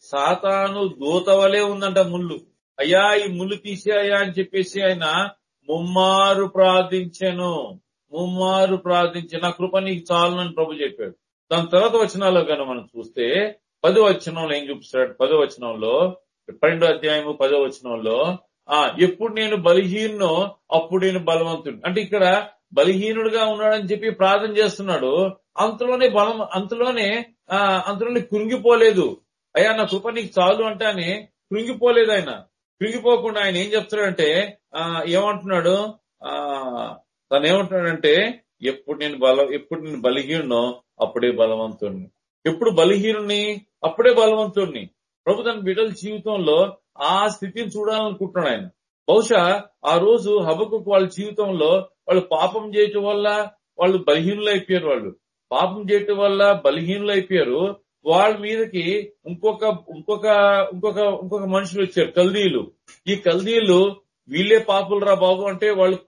సాతాను దూతవలే ఉందంట ముళ్ళు. అయ్యా ఈ ముళ్ళు తీసేయ్యా అని చెప్పేసి ఆయన ముమ్మారు ప్రార్థించాను. ముమ్మారు ప్రార్థించి. నా కృప నీకు చాలునని ప్రభు చెప్పాడు. దాని తర్వాత వచనాల్లో కనుక మనం చూస్తే పదో వచనంలో ఏం చూపిస్తాడు? పదో వచనంలో పన్నెండో అధ్యాయము పదో వచనంలో ఆ ఎప్పుడు నేను బలహీనో అప్పుడు నేను బలవంతుడు అంటే ఇక్కడ బలహీనుడుగా ఉన్నాడని చెప్పి ప్రార్థన చేస్తున్నాడు. అంతలోనే బలం అంతలోనే ఆ అంతలోనే కృంగిపోలేదు. అయ్యా నా కృప నీకు చాలు అంటానే కృంగిపోలేదు ఆయన. కృంగిపోకుండా ఆయన ఏం చెప్తున్నాడంటే ఆ ఏమంటున్నాడు? ఆ తను ఏమంటున్నాడంటే ఎప్పుడు నేను బలం ఎప్పుడు నేను బలహీనో అప్పుడే బలవంతుణ్ణి. ఎప్పుడు బలహీనుని అప్పుడే బలవంతుణ్ణి. ప్రభు తన బిడ్డల జీవితంలో ఆ స్థితిని చూడాలనుకుంటున్నాడు ఆయన. బహుశా ఆ రోజు హబకు వాళ్ళ జీవితంలో వాళ్ళు పాపం చేయటం వల్ల వాళ్ళు బలహీనులు అయిపోయారు వాళ్ళు. పాపం చేయటం వల్ల బలహీనులు అయిపోయారు. వాళ్ళ మీదకి ఇంకొక ఇంకొక ఇంకొక ఇంకొక మనుషులు వచ్చారు కల్దీలు ఈ కల్దీలు వీళ్ళే పాపులు రా బాబు అంటే వాళ్ళు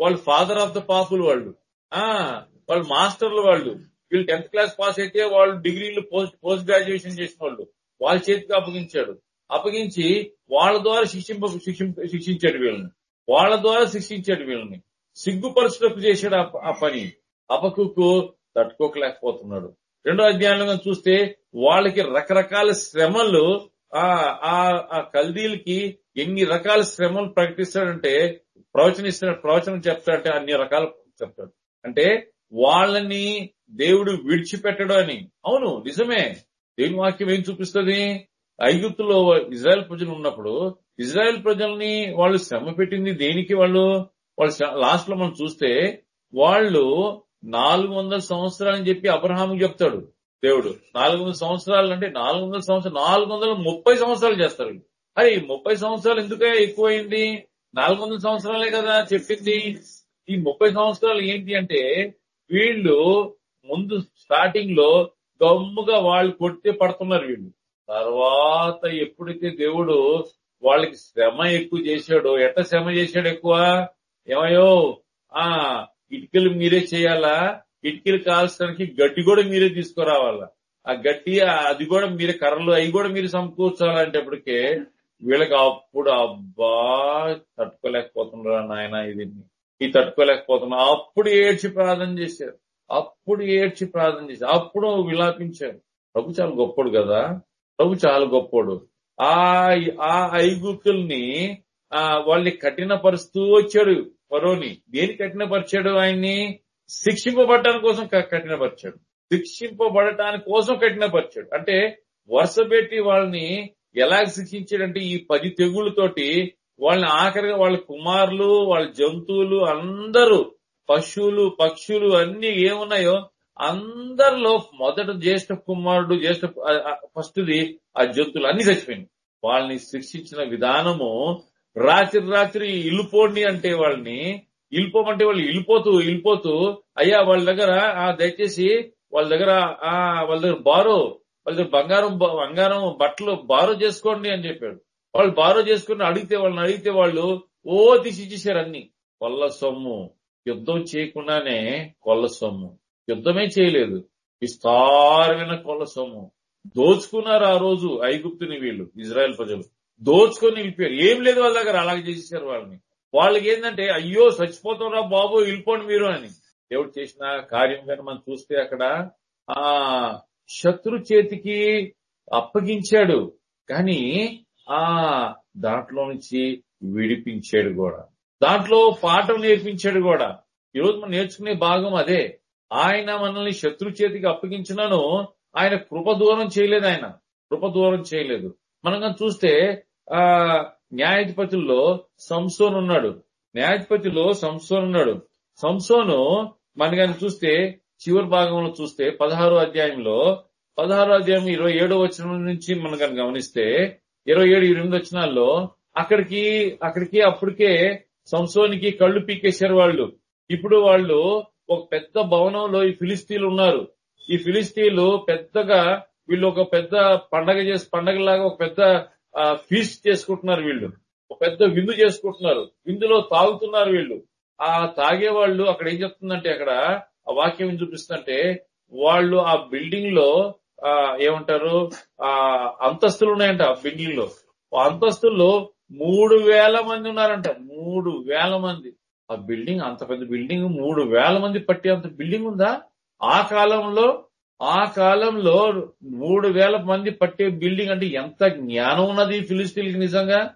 వాళ్ళు ఫాదర్ ఆఫ్ ద పాపులు వాళ్ళు. ఆ వాళ్ళు మాస్టర్లు వాళ్ళు. వీళ్ళు టెన్త్ క్లాస్ పాస్ అయితే వాళ్ళు డిగ్రీలు పోస్ట్ పోస్ట్ గ్రాడ్యుయేషన్ చేసిన వాళ్ళు. వాళ్ళ చేతికి అప్పగించాడు. అప్పగించి వాళ్ళ ద్వారా శిక్షింప శిక్షించాడు వీళ్ళని. వాళ్ళ ద్వారా శిక్షించాడు వీళ్ళని. సిగ్గుపరచుటకు చేశాడు ఆ పని. అపకుకు తట్టుకోకలేకపోతున్నాడు. రెండో అధ్యాయంలో చూస్తే వాళ్ళకి రకరకాల శ్రమలు ఆ ఆ కల్దీలకి ఎన్ని రకాల శ్రమలు ప్రకటిస్తాడంటే ప్రవచన ఇస్తాడు ప్రవచనం చెప్తాడంటే అన్ని రకాలు చెప్తాడు. అంటే వాళ్ళని దేవుడు విడిచిపెట్టడు అని. అవును నిజమే. దేవుని వాక్యం ఏం చూపిస్తుంది? ఐగుప్తులో ఇజ్రాయెల్ ప్రజలు ఉన్నప్పుడు ఇజ్రాయెల్ ప్రజల్ని వాళ్ళు శ్రమ పెట్టింది దేనికి వాళ్ళు? వాళ్ళు లాస్ట్లో మనం చూస్తే వాళ్ళు నాలుగు వందల సంవత్సరాలని చెప్పి అబ్రహాం చెప్తాడు దేవుడు. నాలుగు వందల సంవత్సరాలు అంటే నాలుగు వందల సంవత్సరాలు నాలుగు వందల ముప్పై సంవత్సరాలు చేస్తారు అరే ముప్పై సంవత్సరాలు ఎందుకే ఎక్కువైంది? నాలుగు వందల సంవత్సరాలే కదా చెప్పింది. ఈ ముప్పై సంవత్సరాలు ఏంటి అంటే వీళ్ళు ముందు స్టార్టింగ్లో గమ్ముగా వాళ్ళు కొడితే పడుతున్నారు వీళ్ళు. తర్వాత ఎప్పుడైతే దేవుడు వాళ్ళకి శ్రమ ఎక్కువ చేశాడో ఎట్ట శ్రమ చేశాడు ఎక్కువ? ఏమయ్యో? ఆ ఇటుకలు మీరే చేయాలా? ఇటుకలు కాల్చడానికి గడ్డి కూడా మీరే తీసుకురావాలా? ఆ గడ్డి అది కూడా మీరు కర్రలు అవి కూడా మీరు సమకూర్చాలంటేప్పటికే వీళ్ళకి అప్పుడు అబ్బా తట్టుకోలేకపోతున్నారా నాయన ఇది ఈ తట్టుకోలేకపోతున్నా. అప్పుడు ఏడ్చి ప్రార్థన చేశారు. అప్పుడు ఏడ్చి ప్రార్థన చేశారు. అప్పుడు విలాపించారు. ప్రభు చాలా గొప్పడు కదా? ప్రభు చాలా గొప్పోడు. ఆ ఆ ఐగుప్తుల్ని ఆ వాళ్ళని కఠినపరుస్తూ వచ్చాడు పరోని దేని కఠినపరిచాడు ఆయన్ని? శిక్షింపబడటానికి కోసం కఠినపరిచాడు. శిక్షింపబడటానికి కోసం కఠినపరిచాడు. అంటే వరుస పెట్టి వాళ్ళని ఎలా శిక్షించాడంటే ఈ పది తెగుళ్ళతోటి వాళ్ళని ఆఖరిగా వాళ్ళ కుమారులు వాళ్ళ జంతువులు అందరూ పశువులు పక్షులు అన్ని ఏమున్నాయో అందరిలో మొదట జ్యేష్ఠ కుమారుడు జ్యేష్ఠ ఫస్ట్ది ఆ జంతువులు అన్ని చచ్చిపోయినాయి. వాళ్ళని శిక్షించిన విధానము రాత్రి రాత్రి ఇల్లుపోండి అంటే వాళ్ళని ఇల్లిపోమంటే వాళ్ళు ఇల్లిపోతూ ఇల్లిపోతూ అయ్యా వాళ్ళ దగ్గర ఆ దయచేసి వాళ్ళ దగ్గర ఆ వాళ్ళ దగ్గర బారో వాళ్ళ దగ్గర బంగారం బంగారం బట్టలు బారో చేసుకోండి అని చెప్పాడు. వాళ్ళు బారో చేసుకుని అడిగితే వాళ్ళని అడిగితే వాళ్ళు ఓ తీసి ఇచ్చేసారు అన్ని. కొల్ల సొమ్ము. యుద్ధం చేయకుండానే కొల్ల సొమ్ము. యుద్ధమే చేయలేదు. విస్తారమైన కొల్ల సొమ్ము. దోచుకున్నారు ఆ రోజు ఐగుప్తుని వీళ్ళు ఇజ్రాయెల్ ప్రజలు. దోచుకొని వెళ్ళిపోయారు ఏం లేదు వాళ్ళ దగ్గర అలాగే చేసేసారు వాళ్ళని. వాళ్ళకి ఏంటంటే అయ్యో చచ్చిపోతారా బాబు వెళ్ళిపోండి మీరు అని. దేవుడు చేసిన కార్యం కానీ మనం చూస్తే అక్కడ ఆ శత్రు చేతికి అప్పగించాడు. కానీ ఆ దాంట్లో నుంచి విడిపించాడు కూడా. దాంట్లో పాఠం నేర్పించాడు కూడా. ఈరోజు మనం నేర్చుకునే భాగం అదే. ఆయన మనల్ని శత్రు చేతికి అప్పగించినను ఆయన కృప దూరం చేయలేదు ఆయన. కృప దూరం చేయలేదు. మనం చూస్తే ఆ న్యాయాధిపతుల్లో సంసోన్ ఉన్నాడు. న్యాయాధిపతిలో సంసోన్ ఉన్నాడు. సంసోను మన కానీ చూస్తే చివరి భాగంలో చూస్తే పదహారో అధ్యాయంలో పదహారో అధ్యాయం ఇరవై ఏడో వచ్చిన నుంచి మనం కనుక గమనిస్తే ఇరవై ఏడు ఇరవై ఎనిమిది అక్కడికి అక్కడికి అప్పటికే సంసోనికి కళ్ళు పీకేశారు వాళ్ళు. ఇప్పుడు వాళ్ళు ఒక పెద్ద భవనంలో ఈ ఫిలిస్తీన్లు ఉన్నారు. ఈ ఫిలిస్తీన్లు పెద్దగా వీళ్ళు ఒక పెద్ద పండగ చేసి పండగలాగా ఒక పెద్ద ఫీస్ట్ చేసుకుంటున్నారు వీళ్ళు. ఒక పెద్ద విందు చేసుకుంటున్నారు. విందులో తాగుతున్నారు వీళ్ళు. ఆ తాగే వాళ్ళు అక్కడ ఏం చెప్తుందంటే అక్కడ ఆ వాక్యం ఏం చూపిస్తుందంటే వాళ్ళు ఆ బిల్డింగ్లో ఆ ఏమంటారు ఆ అంతస్తులు ఉన్నాయంట ఆ బిల్డింగ్లో ఆ అంతస్తుల్లో మూడు వేల మంది ఉన్నారంట. మూడు వేల మంది. ఆ బిల్డింగ్ అంత పెద్ద బిల్డింగ్ మూడు వేల మంది పట్టే అంత బిల్డింగ్ ఉందా? ఆ కాలంలో ఆ కాలంలో మూడు వేల మంది పట్టే బిల్డింగ్ అంటే ఎంత జ్ఞానం ఉన్నది ఫిలిస్తీన్కి నిజంగా?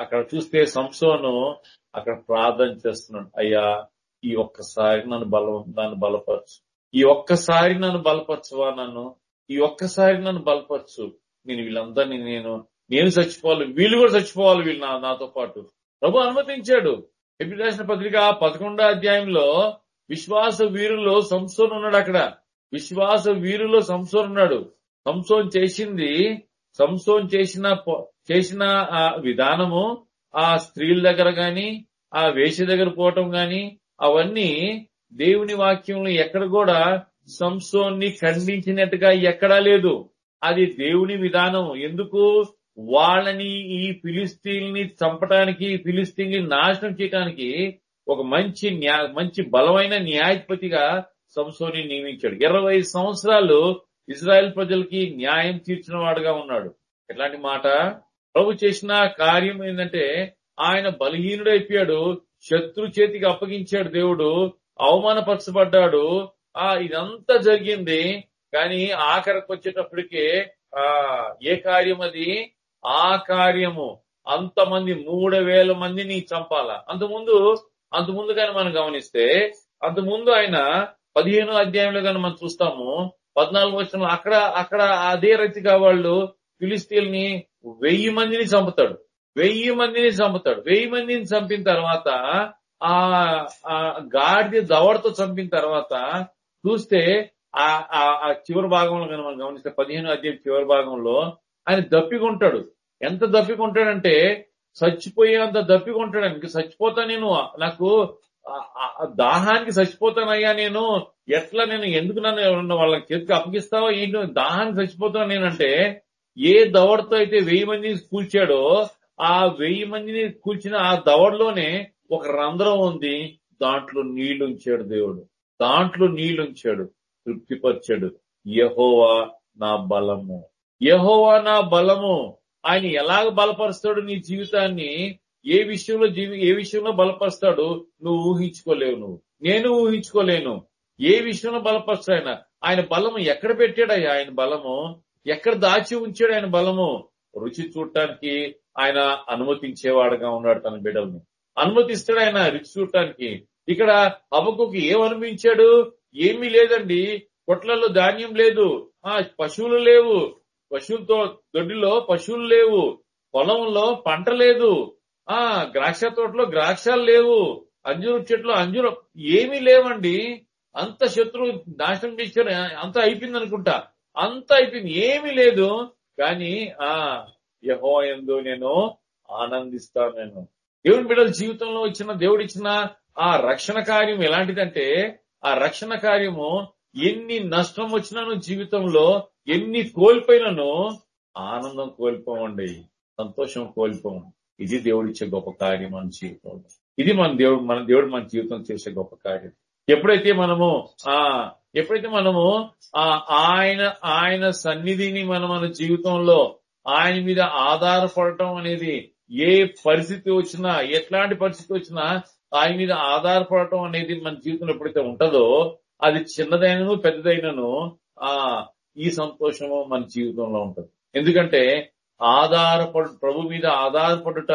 అక్కడ చూస్తే సంసోను అక్కడ ప్రార్థన చేస్తున్నాడు అయ్యా ఈ ఒక్కసారి నన్ను బల నన్ను బలపరచు. ఈ ఒక్కసారి నన్ను బలపరచువా నన్ను? ఈ ఒక్కసారి నన్ను బలపరచు. నేను వీళ్ళందరినీ నేను నేను చచ్చిపోవాలి వీళ్ళు కూడా చచ్చిపోవాలి వీళ్ళు నా నాతో పాటు. ప్రభు అనుమతించాడు. ఎప్పుడు రాసిన పత్రిక పదకొండో అధ్యాయంలో విశ్వాస వీరుల్లో సంసోన్ ఉన్నాడు అక్కడ. విశ్వాస వీరులో సంసోన్ ఉన్నాడు. సంసోన్ చేసింది సంసోన్ చేసిన చేసిన ఆ విధానము ఆ స్త్రీల దగ్గర గాని ఆ వేష దగ్గర పోవటం గాని అవన్నీ దేవుని వాక్యంలో ఎక్కడ కూడా సంసోన్ని ఖండించినట్టుగా ఎక్కడా లేదు. అది దేవుని విధానం ఎందుకు? వాళ్ళని ఈ ఫిలిస్తీన్ని చంపడానికి ఫిలిస్తీన్ని నాశనం చేయడానికి ఒక మంచి మంచి బలమైన న్యాయపతిగా సంసోని నియమించాడు. ఇరవై సంవత్సరాలు ఇజ్రాయెల్ ప్రజలకి న్యాయం తీర్చిన వాడుగా ఉన్నాడు. ఎట్లాంటి మాట? ప్రభు చేసిన కార్యం ఏంటంటే ఆయన బలహీనుడైపోయాడు శత్రు చేతికి అప్పగించాడు దేవుడు అవమానపరచబడ్డాడు. ఆ ఇదంతా జరిగింది కానీ ఆఖరికి వచ్చేటప్పటికే ఆ ఏ కార్యం అది? ఆ కార్యము. అంతమంది మూడు వేల మందిని చంపాల. అంతకుముందు అంతకుముందు కానీ మనం గమనిస్తే అంతకుముందు ఆయన పదిహేను అధ్యాయంలో కానీ మనం చూస్తాము పద్నాలుగు వచ్చిన అక్కడ అక్కడ అదే రీతిగా వాళ్ళు ఫిలిస్తీన్ని వెయ్యి మందిని చంపుతాడు. వెయ్యి మందిని చంపుతాడు. వెయ్యి మందిని చంపిన తర్వాత ఆ ఆ గాడిద దవడతో చంపిన తర్వాత చూస్తే ఆ ఆ- ఆ చివరి భాగంలో కానీ మనం గమనిస్తే పదిహేను అధ్యాయం చివరి భాగంలో ఆయన దప్పికుంటాడు ఎంత దప్పికొంటాడంటే చచ్చిపోయేంత దప్పికుంటాడు ఇంక చచ్చిపోతా నేను నాకు దాహానికి చచ్చిపోతానయ్యా నేను. ఎట్లా నేను ఎందుకు నన్ను ఎవరన్నా వాళ్ళ చేతికి అప్పగిస్తావా? ఏంటో? దాహానికి చచ్చిపోతాను నేనంటే ఏ దవడతో అయితే వెయ్యి మందిని కూల్చాడో ఆ వెయ్యి మందిని కూల్చిన ఆ దవడలోనే ఒక రంధ్రం ఉంది. దాంట్లో నీళ్ళు ఉంచాడు దేవుడు. దాంట్లో నీళ్ళు ఉంచాడు. తృప్తిపరిచాడు. యహోవా నా బలము. యహోవా నా బలము. ఆయన ఎలాగ బలపరుస్తాడు నీ జీవితాన్ని? ఏ విషయంలో జీవి ఏ విషయంలో బలపరుస్తాడు నువ్వు ఊహించుకోలేవు నువ్వు. నేను ఊహించుకోలేను. ఏ విషయంలో బలపరుస్తాడు ఆయన? ఆయన బలము ఎక్కడ పెట్టాడయ్యా? ఆయన బలము ఎక్కడ దాచి ఉంచాడు ఆయన బలము? రుచి చూడటానికి ఆయన అనుమతించేవాడుగా ఉన్నాడు తన బిడ్డల్ని. అనుమతిస్తాడు ఆయన రుచి చూడటానికి. ఇక్కడ అవ్వకు ఏం అనుభవించాడు? ఏమీ లేదండి. కొట్లలో ధాన్యం లేదు. ఆ పశువులు లేవు. పశువులతో దొడ్డిలో పశువులు లేవు. పొలంలో పంట లేదు. ఆ ద్రాక్ష తోటలో ద్రాక్షాలు లేవు. అంజూరు చెట్లు అంజూరు ఏమీ లేవండి. అంత శత్రువు నాశనం చేశారు. అంత అయిపోయింది అనుకుంటా. అంత అయిపోయింది. ఏమీ లేదు. కానీ ఆ యహో ఎందు నేను ఆనందిస్తాను నేను. దేవుని బిడ్డల జీవితంలో వచ్చిన దేవుడిచ్చిన ఆ రక్షణ కార్యం ఎలాంటిదంటే ఆ రక్షణ కార్యము ఎన్ని నష్టం వచ్చినాను జీవితంలో ఎన్ని కోల్పోయినాను ఆనందం కోల్పోమండి సంతోషం కోల్పోము. ఇది దేవుడిచ్చే గొప్ప కార్యం మన జీవితంలో ఇది మన దేవుడు మన దేవుడు మన జీవితం చేసే గొప్ప కార్యం. ఎప్పుడైతే మనము ఆ ఎప్పుడైతే మనము ఆ ఆయన ఆయన సన్నిధిని మనం మన జీవితంలో ఆయన మీద ఆధారపడటం అనేది ఏ పరిస్థితి వచ్చినా ఎట్లాంటి పరిస్థితి వచ్చినా ఆయన మీద ఆధారపడటం అనేది మన జీవితంలో ఎప్పుడైతే ఉంటుందో అది చిన్నదైనను పెద్దదైనను ఆ ఈ సంతోషము మన జీవితంలో ఉంటుంది. ఎందుకంటే ఆధారపడు ప్రభు మీద ఆధారపడుట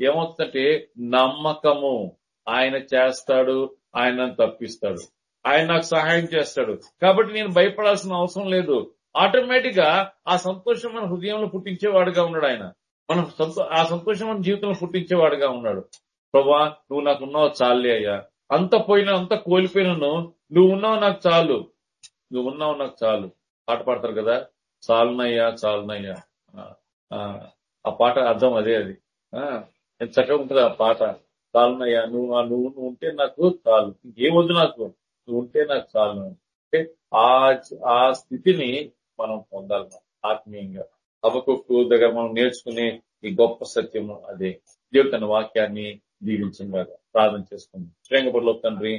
ఏమవుతుందంటే నమ్మకము. ఆయన చేస్తాడు ఆయన తప్పిస్తాడు. ఆయన నాకు సహాయం చేస్తాడు. కాబట్టి నేను భయపడాల్సిన అవసరం లేదు. ఆటోమేటిక్గా ఆ సంతోషం మన హృదయంలో పుట్టించేవాడుగా ఉన్నాడు ఆయన. మనం ఆ సంతోషం మన జీవితంలో పుట్టించేవాడుగా ఉన్నాడు. ప్రభా నువ్వు నాకు ఉన్నావు చాలే అయ్యా. అంత పోయినా అంత కోల్పోయినాను నువ్వు ఉన్నావు నాకు చాలు. నువ్వు ఉన్నావు నాకు చాలు. పాట పాడతారు కదా? చాలునయ్యా చాలునయ్యా. ఆ పాట అర్థం అదే అది. ఎంత చక్కగా ఉంటుంది ఆ పాట. చాలునయ్యా నువ్వు నువ్వు నువ్వు ఉంటే నాకు చాలు ఇంకేమొద్దు నాకు? నువ్వు ఉంటే నాకు చాలు అంటే ఆ ఆ స్థితిని మనం పొందాలి ఆత్మీయంగా. అవకొక్కు దగ్గర మనం నేర్చుకునే ఈ గొప్ప సత్యము అదే. దేవుడు తన వాక్యాన్ని దీవించిన ప్రార్థన చేసుకుంది. శ్రేంగపడిలో తండ్రి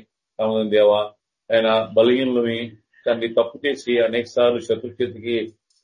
దేవా ఆయన బలహీనలని తండ్రి తప్పు చేసి అనేక సార్లు శత్రుచేతికి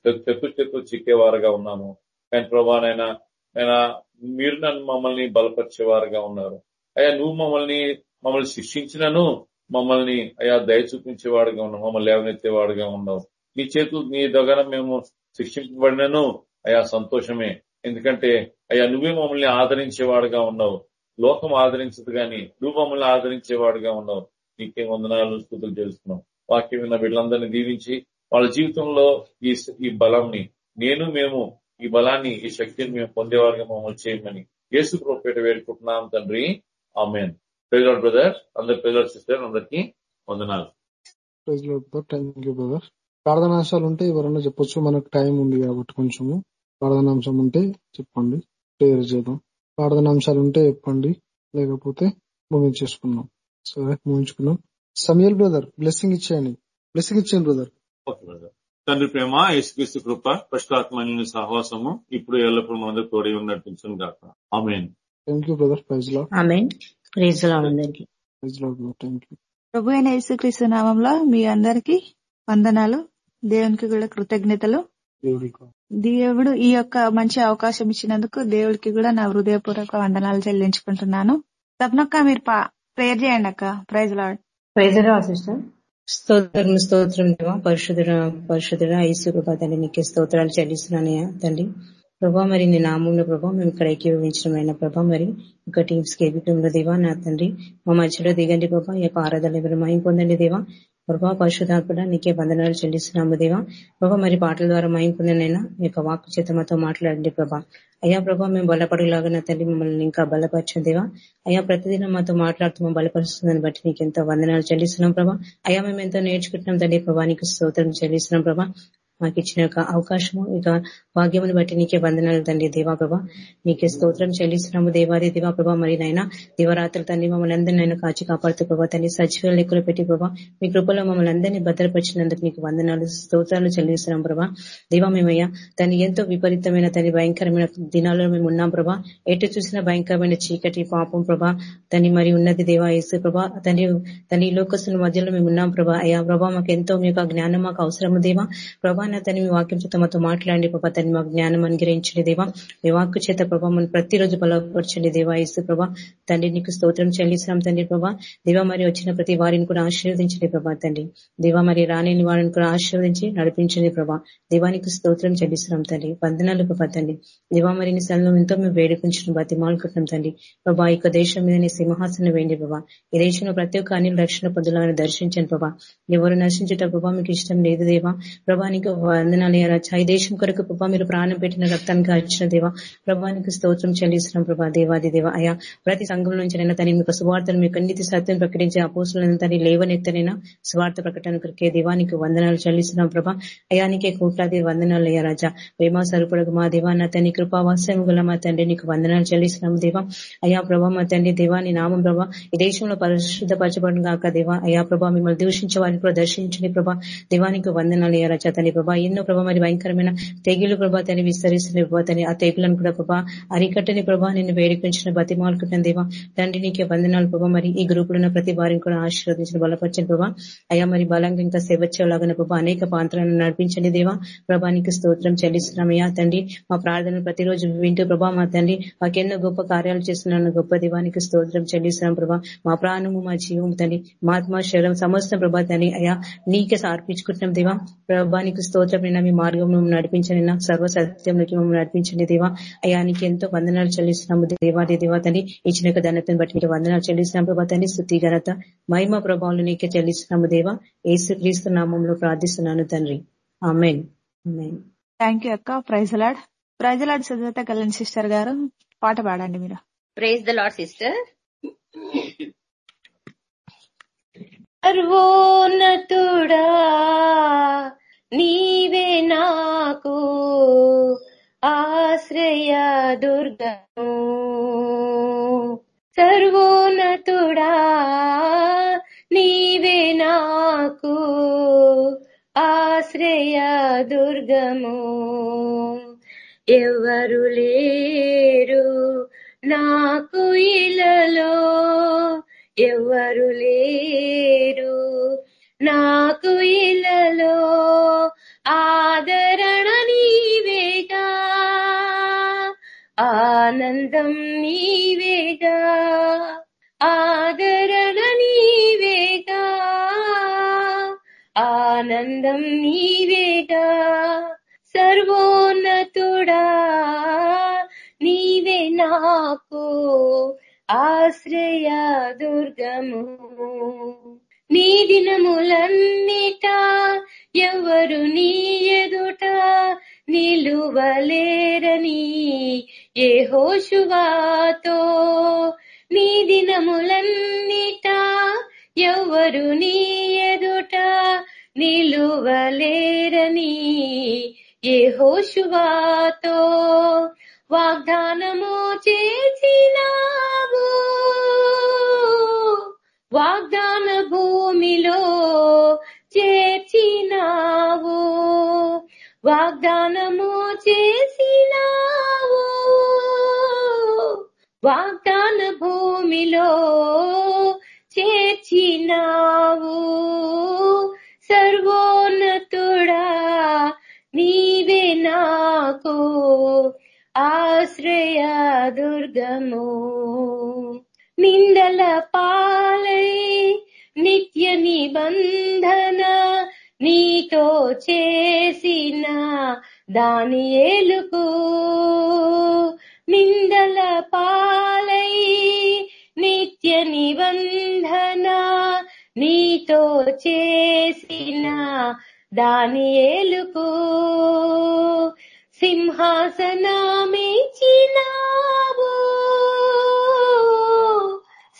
శత్రుచేతులు చిక్కేవారుగా ఉన్నాము. కానీ ప్రభానైనా ఆయన మీరు నన్ను మమ్మల్ని బలపరిచేవారుగా ఉన్నారు. అయ్యా నువ్వు మమ్మల్ని మమ్మల్ని శిక్షించినను మమ్మల్ని అయా దయ చూపించేవాడుగా ఉన్నావు మమ్మల్ని లేవనెత్తేవాడుగా ఉన్నావు. నీ చేతులు నీ దగ్గర మేము శిక్షించబడినను అయా సంతోషమే. ఎందుకంటే అయ్యా నువ్వే మమ్మల్ని ఆదరించేవాడుగా ఉన్నావు. లోకం ఆదరించదు కానీ నువ్వు మమ్మల్ని ఆదరించేవాడుగా ఉన్నావు. నీకే వందనాలు స్థుతులు తెలుసుకున్నావు వాక్యం విన్న వీళ్ళందరినీ దీవించి వాళ్ళ జీవితంలో ఈ ఈ బలంని నేను మేము ఈ బలాన్ని ఈ శక్తిని మేము పొందేవారుగా మమ్మల్ని చేయమని యేసు ప్రోపేట వేడుకుంటున్నాం తండ్రి. ఆమెన్. ప్రెజర్ బ్రదర్ అందరి ప్రెజర్ సిస్టర్ అందరికి వందనాలు. థ్యాంక్ యూ బ్రదర్ ప్రార్థనాంశాలు ఉంటే ఎవరన్నా చెప్పొచ్చు. మనకు టైం ఉంది కాబట్టి కొంచెము. ప్రార్థనాంశం ఉంటే చెప్పండి. ప్రేయర్ చేద్దాం. ప్రార్థనాంశాలు ఉంటే చెప్పండి. లేకపోతే ముగించేసుకున్నాం సరే ముగించుకున్నాం సమీల్ బ్రదర్ బ్లెస్సింగ్ ఇచ్చేయండి. బ్లెస్సింగ్ ఇచ్చేయండి బ్రదర్ తండ్రి ప్రేమ యేసుక్రీస్తు కృప పశ్చాత్మైన సహవాసము ఇప్పుడు ఎల్లప్పుడు మన తోడి నడిపించను కాక ఆమెన్. థ్యాంక్ యూ బ్రదర్ ప్రైజ్లో ప్రైజ్లో అందరికి. ప్రైజ్లో థ్యాంక్ యూ ప్రభు అయిన యేసుక్రీస్తు నామంలో మీ అందరికి వందనాలు. దేవునికి కూడా కృతజ్ఞతలు. దేవుడు ఈ యొక్క మంచి అవకాశం ఇచ్చినందుకు దేవుడికి కూడా నా హృదయపూర్వక వందనాలు చెల్లించుకుంటున్నాను. తప్పనొక్క మీరు ప్రేయర్ చేయండి అక్క. ప్రైజ్ లాడ్ ప్రైజ్ సిస్టర్ స్తోత్రం స్తోత్రం దేవా. పరిశుద్ధుడ పరిశుద్ధుడ ఐసు తండ్రి నీకే స్తోత్రాలు చెల్లిస్తున్నానయ్యా తండ్రి. ప్రభా మరి నీ నామంలో ప్రభా మేము ఇక్కడ ఏకీభవించడమైన ప్రభా మరి ఒక టీమ్స్కి ఏబిటంలో దేవా నా తండ్రి. మా మధ్యలో దిగండి ప్రభా ఈ యొక్క ఆరాధన ఎవరు మాయం పొందండి దేవా. ప్రభా పరిశుధాత్మడ నీకే వందనాలు చెల్లిస్తున్నాము దేవా. ప్రభా మరి పాటల ద్వారా మాయం మీ యొక్క వాక్ చేత మాతో మాట్లాడండి ప్రభా. అయ్యా ప్రభా మేము బలపడలాగిన తల్లి మమ్మల్ని ఇంకా బలపరచదేవా అయ్యా ప్రతిదినం మాతో మాట్లాడుతూ బలపరుస్తుందని బట్టి నీకు ఎంతో వందనాలు చెల్లిస్తున్నాం ప్రభా. అయ్యా మేము ఎంతో నేర్చుకుంటున్నాం తండ్రి ప్రభా నీకు స్తోత్రం చెల్లిస్తున్నాం ప్రభా. మాకు ఇచ్చిన అవకాశము. ఇక భాగ్యమును బట్టి నీకే వందనాలు తండ్రి దేవా ప్రభా నీకే స్తోత్రం చెల్లిస్తున్నాము దేవాది దేవాప్రభ. మరి నైనా దివరాత్రులు తండ్రి మమ్మల్ని అందరినీ కాచి కాపాడుతూ ప్రభా తండ్రి సజీవ లెక్కలు పెట్టి ప్రభా మీ కృపలో మమ్మల్ని అందరినీ భద్రపరిచినందుకు నీకు వందనాలు స్తోత్రాలు చెల్లిస్తున్నాం ప్రభా. దేవా మేమయ్యా తను ఎంతో విపరీతమైన తని భయంకరమైన దినాల్లో మేము ఉన్నాం ప్రభా. ఎటు చూసిన భయంకరమైన చీకటి పాపం ప్రభా. తని మరి ఉన్నది దేవా యేసు ప్రభా. తని తన లోకస్తుల మధ్యలో మేము ఉన్నాం ప్రభా. అయ్యా ప్రభా మాకు ఎంతో మీ జ్ఞానం మాకు అవసరము దేవా. ప్రభా నా తని మీ వాక్యం చేత మాతో మాట్లాడండి ప్రభా తని మాకు జ్ఞానం అనుగ్రహించండి దేవా. మీ వాక్కు చేత ప్రభా మనం ప్రతిరోజు బలపరచండి దేవా ఇసు ప్రభా. తండ్రి నీకు స్తోత్రం చెల్లిస్తాం తండ్రి ప్రభా. దేవా మరి వచ్చిన ప్రతి వారిని కూడా ఆశీర్వదించండి ప్రభా తండ్రి. దేవా మరి రాలేని వారిని కూడా ఆశీర్వదించి నడిపించండి ప్రభా. దేవానికి స్తోత్రం చెల్లిస్తున్నాం తండ్రి. వందనాలు ప్రభా తండ్రి. దేవా మరి నీ ఎంతో మేము వేడుకుంటున్నాం బతి మాలుకుంటున్నాం తండ్రి. ప్రభా యొక్క దేశం మీద నీ సింహాసనం వేయండి ప్రభా. ఈ దేశంలో ప్రతి ఒక్క అన్ని రక్షణ పొద్దులను దర్శించండి ప్రభా. ఎవరు నశించేట ప్రభా మీకు ఇష్టం లేదు దేవా. ప్రభా నీకు వందనాలు రాజా ఈ దేశం కొరకు ప్రభా మీరు ప్రాణం పెట్టిన రక్తానికి అర్చిన దేవా ప్రభానికి స్తోత్రం చెల్లిస్తున్నాం ప్రభా దేవాది దేవ. అయా ప్రతి సంఘం నుంచి అయినా తన మీకు సువార్తను మీకు నీతి సత్యం ప్రకటించే అపోసులను తని లేవనెత్తనైనా స్వార్థ ప్రకటన కొరికే దేవానికి వందనాలు చెల్లిస్తున్నాం ప్రభా. అయానికే కోట్లాది వందనాలు అయ్యా రాజా ప్రేమ మా దేవా నా తని కృపావాస్యం గల మా తండ్రి నీకు వందనాలు చెల్లిస్తున్నాం దేవా. అయా ప్రభా మా తండ్రి దేవా నీ నామం ప్రభా ఈ దేశంలో పరిశుద్ధపరచబడిన కాక దేవా. అయా ప్రభా మిమ్మల్ని దూషించే వారిని కూడా ప్రభా. దేవానికి వందనాలు అయ్యా రాజా తని ప్రభా. ఎన్నో ప్రభా మరి భయంకరమైన తెగులు ప్రభా తని విస్తరిస్తున్న ప్రభాతని ఆ తెగులను కూడా ప్రభా అరికట్టని ప్రభా నిన్ను వేడుకొంచిన బతిమాలుకుంటున్న దేవా. తండ్రి నీకే వందనాలు ప్రభా. మరి ఈ గ్రూపులో ఉన్న ప్రతి వారిని కూడా ఆశీర్వదించిన బలపరిచిన ప్రభా. అయా మరి బలంగా ఇంకా సేవచ్చేలాగా ప్రభా అనేక పాత్రలను నడిపించండి దేవా. ప్రభానికి స్తోత్రం చెల్లిస్తున్నామయ్యా తండ్రి. మా ప్రార్థన ప్రతిరోజు వింటూ ప్రభా మా తండ్రి మాకెన్నో గొప్ప కార్యాలు చేస్తున్నాను గొప్ప దేవానికి స్తోత్రం చెల్లిస్తున్నాం ప్రభా. మా ప్రాణము మా జీవం తండ్రి. మా ఆత్మ శరీరం సమస్త ప్రభా తండ్రి. అయా నీకే సమర్పించుకుంటున్నాం దేవా. ప్రభానికి స్తోత్రమైన మీ మార్గం నడిపించండి. నా సర్వ సత్యంలోకి మమ్మల్ని నడిపించండి దేవా. అయా నీకు ఎంతో వందనాలు చెల్లిస్తున్నాము దేవాది దేవా తండ్రి. ఇచ్చిన ఘనతను బట్టి మీకు వందనాలు చెల్లిస్తున్నాం ప్రభా తండ్రి. స్థుతి ఘనత మహిమ ప్రభావాలు నీకే చెల్లిస్తున్నాము దేవా. ఏసు క్రీస్తు నామంలో ప్రార్థిస్తున్నాను తండ్రి. ఆమెన్. థ్యాంక్ యూ అక్క. Praise lord ప్రజలాడు Sujatha Kalyan sister గారు. పాట పాడండి మీరు. ప్రేజ్ ద లాడ్ సిస్టర్ సర్వోన్నతుడా నీవే నాకు ఆశ్రయ దుర్గము. సర్వోన్నతుడా నీవే నాకు ఆశ్రయ దుర్గము. ఎవరు లేరు నాకు ఇలలో. ఎవరు లేరు నాకు ఇలలో. ఆనందం నీవేగా ఆదరణ నీవేగా ఆనందం నీవేగా సర్వోన్నతుడా నీవే నాకు ఆశ్రయ దుర్గము. నీ దినములన్నిట ఎవరు నీ ఎదుట నిలువలేరని ఏ హోషువాతో నీ దినములన్నిట ఎవ్వరు నీ ఎదుట నిలువలేరని ఏ హోషువాతో వాగ్దానము చేసినావు. వాగ్దాన భూమిలో వాగ్దాన భూమిలో చేర్చినావు. సర్వోన్నతుడా నీవే నాకు ఆశ్రయ దుర్గము. నిందల పాలై నిత్య నిబంధన నీతో చేసిన దాని ఏలుకు నిందల పాలై నిత్య నిబంధన నీతో చేసిన దాని ఏలుకు సింహాసనామిచినావు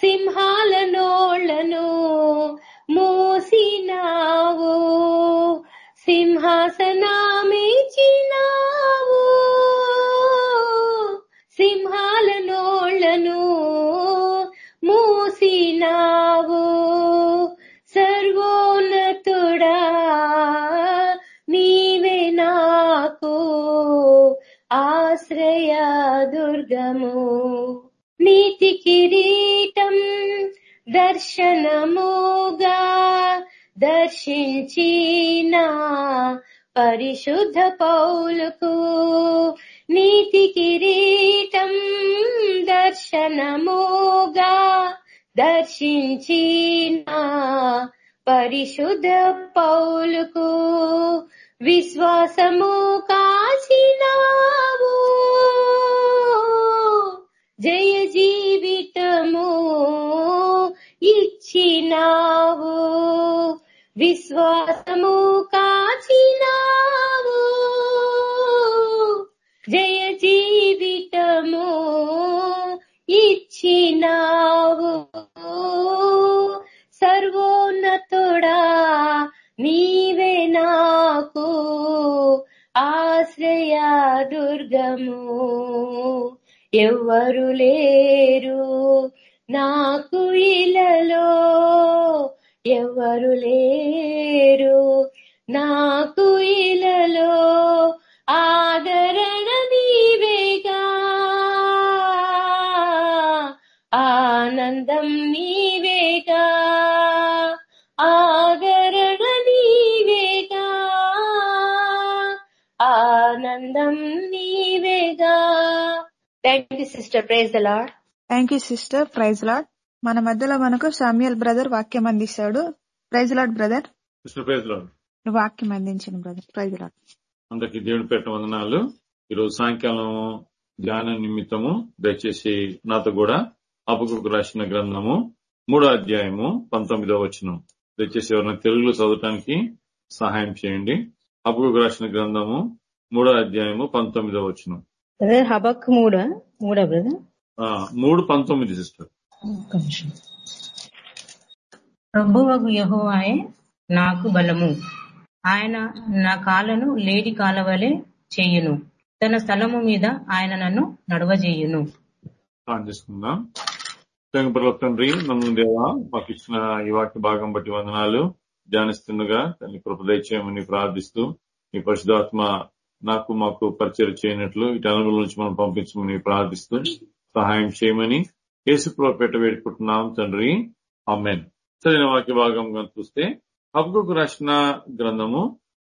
సింహాల నోళ్ళను మోసినావు. సింహాసనమిచ్చినావు. నోళ్ళను మూసినావు. సర్వోన్నతుడా నీవే నాకు ఆశ్రయ దుర్గము. నీతి కిరీటం దర్శనముగా దర్శించిన పరిశుద్ధ పౌలకు నీతి కిరీటం దర్శనముగా దర్శించిన పరిశుద్ధ పౌలుకు విశ్వాసము కాచినావు. జయ జీవితము ఇచ్చినావు. విశ్వాసము కాచినావు. దుర్గము. ఎవ్వరు లేరు నాకు ఇలలో ఎవ్వరు లేరు నాకు sister praise the lord thank you sister praise lord మన మధ్యలో మనకు సామ్యుల్ బ్రదర్ వాక్యం అందిస్తాడు. Praise lord brother Krishna praise lord వాక్యం అందించిన బ్రదర్ ప్రైజ్ లాడ్ అందరికి దేవుని పెట్ట వందనాలు. ఈరోజు సాయంకాలం ధ్యాన నిమిత్తము దయచేసి నాతో కూడా అపకుకు రాసిన గ్రంథము మూడో అధ్యాయము పంతొమ్మిదో వచనం. దయచేసి ఎవరైనా తెలుగులో చదవటానికి సహాయం చేయండి. అపకుకు రాసిన గ్రంథము మూడో అధ్యాయము పంతొమ్మిదో వచనం. హబక్ మూడా. మూడా బ్రదర్? ఆ, మూడు పంతొమ్మిది సిస్టర్. ప్రభువగు యెహోవాయే నాకు బలము. ఆయన నా కాళ్ళను లేడి కాల వలె చేయును. తన స్థలము మీద ఆయన నన్ను నడవజేయును. చేసుకుందాం తండ్రి నన్ను దేవా మాకు ఇచ్చిన ఈ వాక్య భాగం బట్టి వందనాలు. ధ్యానిస్తుండగా తల్లి కృప దయచేయమని ప్రార్థిస్తూ ఈ పరిశుధాత్మ నాకు మాకు పరిచయం చేయనట్లు ఇటు అనుభవం నుంచి మనం పంపించమని ప్రార్థిస్తూ సహాయం చేయమని కేసుప్రో పేట వేడుకుంటున్నాం తండ్రి. అమ్మెన్ సరైన వాక్య భాగంగా చూస్తే హబ్గుకు రచన గ్రంథము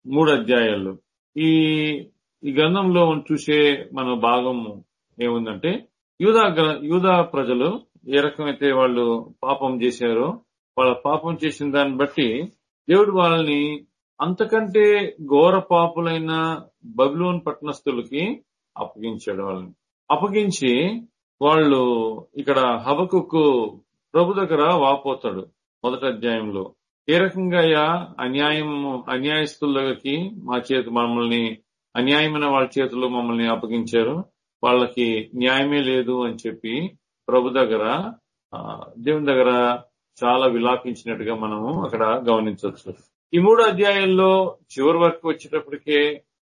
మూడు అధ్యాయాలు. ఈ ఈ గ్రంథంలో చూసే మన భాగము ఏముందంటే యూదా యూదా ప్రజలు ఏ రకమైతే వాళ్ళు పాపం చేశారో వాళ్ళ పాపం చేసిన దాన్ని బట్టి దేవుడు వాళ్ళని అంతకంటే ఘోర పాపులైన బబులోన్ పట్టణస్థులకి అప్పగించాడు వాళ్ళని. అప్పగించి వాళ్ళు ఇక్కడ హబకుకు ప్రభు దగ్గర వాపోతాడు మొదటి అధ్యాయంలో. ఏ రకంగా అన్యాయం అన్యాయస్తుల దగ్గరికి మా చేతి మమ్మల్ని అన్యాయమైన వాళ్ళ చేతిలో మమ్మల్ని అప్పగించారు. వాళ్ళకి న్యాయమే లేదు అని చెప్పి ప్రభు దగ్గర ఆ, దేవుని దగ్గర చాలా విలాపించినట్టుగా మనము అక్కడ గమనించవచ్చు. ఈ మూడు అధ్యాయంలో చివరి వరకు వచ్చేటప్పటికే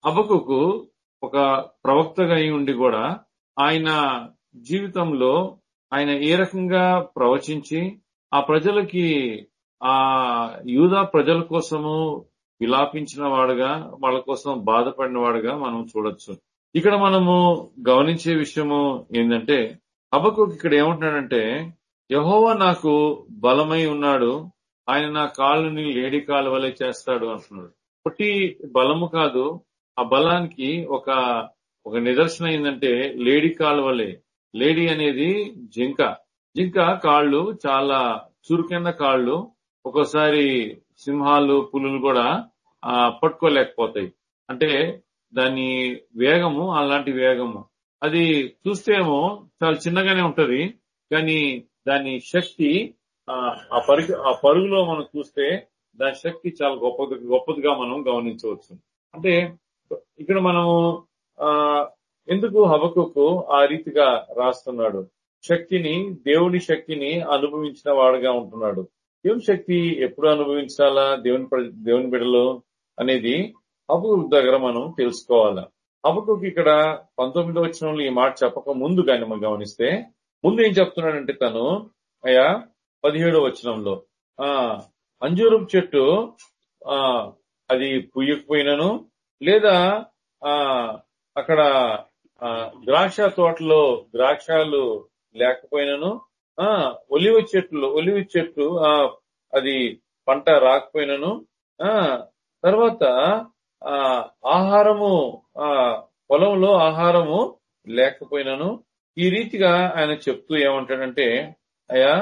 హబకుకు ఒక ప్రవక్తగా అయి ఉండి కూడా ఆయన జీవితంలో ఆయన ఏ రకంగా ప్రవచించి ఆ ప్రజలకి ఆ యూదా ప్రజల కోసము విలాపించిన వాడుగా వాళ్ళ కోసం బాధపడిన వాడుగా మనం చూడొచ్చు. ఇక్కడ మనము గమనించే విషయము ఏంటంటే హబకు ఇక్కడ ఏమంటున్నాడంటే యహోవా నాకు బలమై ఉన్నాడు ఆయన నా కాళ్ళని లేడి కాళ్ళ వలె చేస్తాడు అంటున్నాడు. పుట్టి బలము కాదు ఆ బలానికి ఒక ఒక నిదర్శనం ఏంటంటే లేడి కాళ్ళ వలె. లేడీ అనేది జింక. జింక కాళ్ళు చాలా చురుకైన కాళ్ళు ఒక్కోసారి సింహాలు పులులు కూడా ఆ పట్టుకోలేకపోతాయి. అంటే దాని వేగము అలాంటి వేగము. అది చూస్తేమో చాలా చిన్నగానే ఉంటది కానీ దాని శక్తి ఆ పరుగు ఆ పరుగులో మనం చూస్తే దాని శక్తి చాలా గొప్పది గొప్పదిగా మనం గమనించవచ్చు. అంటే ఇక్కడ మనము ఆ ఎందుకు హబకుకు ఆ రీతిగా రాస్తున్నాడు? శక్తిని దేవుని శక్తిని అనుభవించిన వాడుగా ఉంటున్నాడు. దేవుని శక్తి ఎప్పుడు అనుభవించాలా? దేవుని దేవుని బిడలు అనేది హబకుకు దగ్గర మనం తెలుసుకోవాలా. హబకుకు ఇక్కడ పంతొమ్మిదో వచ్చిన ఈ మాట చెప్పక ముందు కానీ మనం గమనిస్తే ముందు ఏం చెప్తున్నాడంటే తను అయ్యా పదిహేడో వచనంలో. ఆ అంజూరపు చెట్టు ఆ అది పుయ్యకపోయినను లేదా ఆ అక్కడ ఆ ద్రాక్ష తోటలో ద్రాక్షాలు లేకపోయినను ఆ ఒలివ చెట్లు ఒలివ చెట్టు ఆ అది పంట రాకపోయినను ఆ తర్వాత ఆ ఆహారము ఆ పొలంలో ఆహారము లేకపోయినను ఈ రీతిగా ఆయన చెప్తూ ఏమంటాడంటే అయ్యా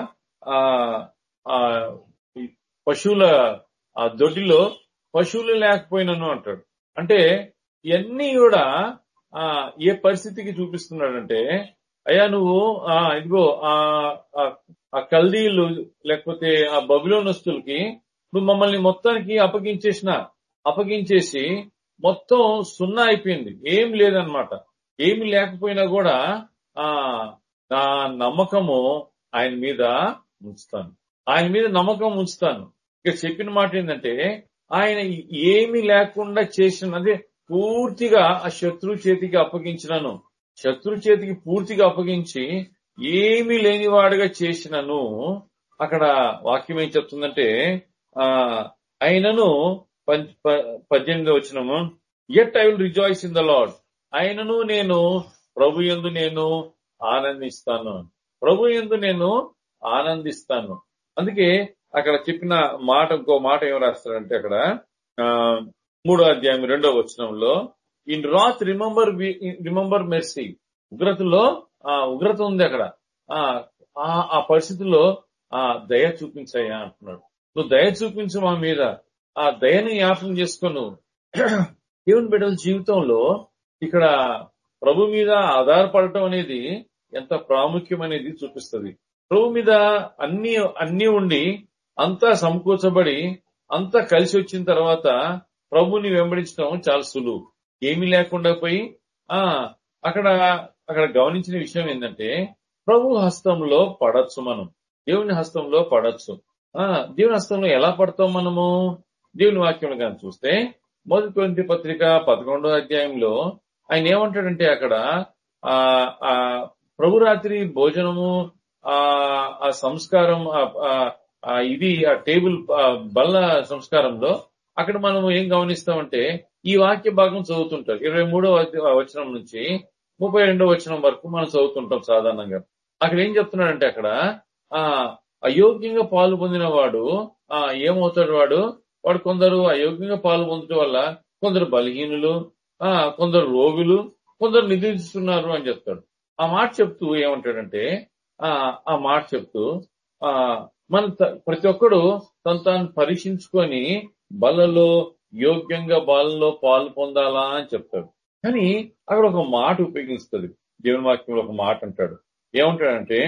పశువుల ఆ దొడ్డిలో పశువులు లేకపోయినను అంటాడు. అంటే ఇవన్నీ కూడా ఆ ఏ పరిస్థితికి చూపిస్తున్నాడంటే అయ్యా నువ్వు ఆ ఇదిగో ఆ ఆ- ఆ కల్దీలు లేకపోతే ఆ బబులోనస్తులకి నువ్వు మమ్మల్ని మొత్తానికి అప్పగించేసిన అప్పగించేసి మొత్తం సున్నా అయిపోయింది. ఏం లేదనమాట ఏమి లేకపోయినా కూడా ఆ నా నమ్మకము ఆయన మీద ఉంచుతాను. ఆయన మీద నమ్మకం ఉంచుతాను. ఇక చెప్పిన మాట ఏంటంటే ఆయన ఏమి లేకుండా చేసిన అదే పూర్తిగా ఆ శత్రు చేతికి అప్పగించినను. శత్రు చేతికి పూర్తిగా అప్పగించి ఏమీ లేనివాడుగా చేసినను. అక్కడ వాక్యం ఏం చెప్తుందంటే ఆ ఆయనను పం- ప- పద్దెనిమిది వచ్చినము yet I will rejoice in the lord ఆయనను నేను ప్రభు యందు నేను ఆనందిస్తాను. ప్రభు యందు నేను ఆనందిస్తాను. అందుకే అక్కడ చెప్పిన మాట ఇంకో మాట ఏం రాస్తారంటే అక్కడ ఆ మూడో అధ్యాయం రెండో వచనంలో in wrath remember remember mercy ఉగ్రతలో ఆ ఉగ్రత ఉంది అక్కడ. ఆ ఆ- ఆ పరిస్థితుల్లో ఆ దయ చూపించాయా అంటున్నాడు. నువ్వు దయ చూపించు మా మీద. ఆ దయని జ్ఞాపకం చేసుకోను. దేవుని బిడ్డల జీవితంలో ఇక్కడ ప్రభు మీద ఆధారపడటం అనేది ఎంత ప్రాముఖ్యం అనేది చూపిస్తుంది. ప్రభు మీద అన్ని అన్ని ఉండి అంతా సమకూర్చబడి అంతా కలిసి వచ్చిన తర్వాత ప్రభుని వెంబడించడం చాలా సులువు. ఏమీ లేకుండా పోయి ఆ అక్కడ అక్కడ గమనించిన విషయం ఏంటంటే ప్రభు హస్తంలో పడచ్చు మనం. దేవుని హస్తంలో పడచ్చు. ఆ దేవుని హస్తంలో ఎలా పడతాం మనము? దేవుని వాక్యం కానీ చూస్తే మొదటి కొరింథీ పత్రిక పదకొండో అధ్యాయంలో ఆయన ఏమంటాడంటే అక్కడ ఆ ప్రభురాత్రి భోజనము ఆ ఆ సంస్కారం ఆ- ఇది ఆ టేబుల్ బల్ల సంస్కారంలో అక్కడ మనం ఏం గమనిస్తామంటే ఈ వాక్య భాగం చదువుతుంటారు. ఇరవై మూడో వచనం నుంచి ముప్పై రెండో వచనం వరకు మనం చదువుతుంటాం సాధారణంగా. అక్కడ ఏం చెప్తున్నాడంటే అక్కడ ఆ అయోగ్యంగా పాలు పొందిన వాడు ఆ ఏమవుతాడు వాడు? వాడు కొందరు అయోగ్యంగా పాలు పొందడం వల్ల కొందరు బలహీనులు ఆ కొందరు రోగులు కొందరు నిద్రిస్తున్నారు అని చెప్తాడు. ఆ మాట చెప్తూ ఏమంటాడంటే ఆ ఆ మాట చెప్తూ ఆ మన ప్రతి ఒక్కడు తను తాను పరీక్షించుకొని బలలో యోగ్యంగా బలలో పాలు పొందాలా అని చెప్తాడు. కానీ అక్కడ ఒక మాట ఉపయోగిస్తుంది. జీవనవాక్యంలో ఒక మాట అంటాడు. ఏమంటాడంటే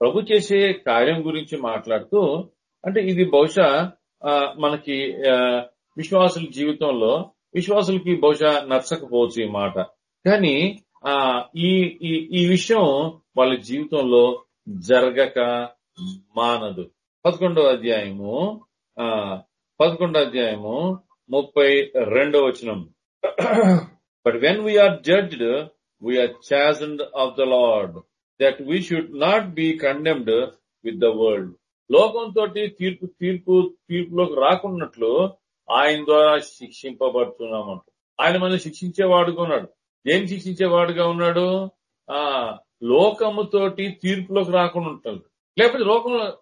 ప్రభు చేసే కార్యం గురించి మాట్లాడుతూ అంటే ఇది బహుశా ఆ, మనకి విశ్వాసుల జీవితంలో విశ్వాసులకి బహుశా నచ్చకపోవచ్చు ఈ మాట. కానీ ఆ ఈ ఈ విషయం వాళ్ళ జీవితంలో జరగక మానదు. పదకొండవ అధ్యాయము ఆ పదకొండవ అధ్యాయము ముప్పై రెండో వచనం. But when we are judged we are chastened of the lord that we should not be condemned with the world లోకంతో తీర్పు తీర్పు తీర్పులోకి రాకున్నట్లు ఆయన ద్వారా శిక్షింపబడుతున్నామంట. ఆయన మనం శిక్షించేవాడుగా ఉన్నాడు. ఏం శిక్షించేవాడుగా ఉన్నాడు? ఆ లోకముతోటి తీర్పులోకి రాకుండా ఉంటాడు. లేకపోతే లోకం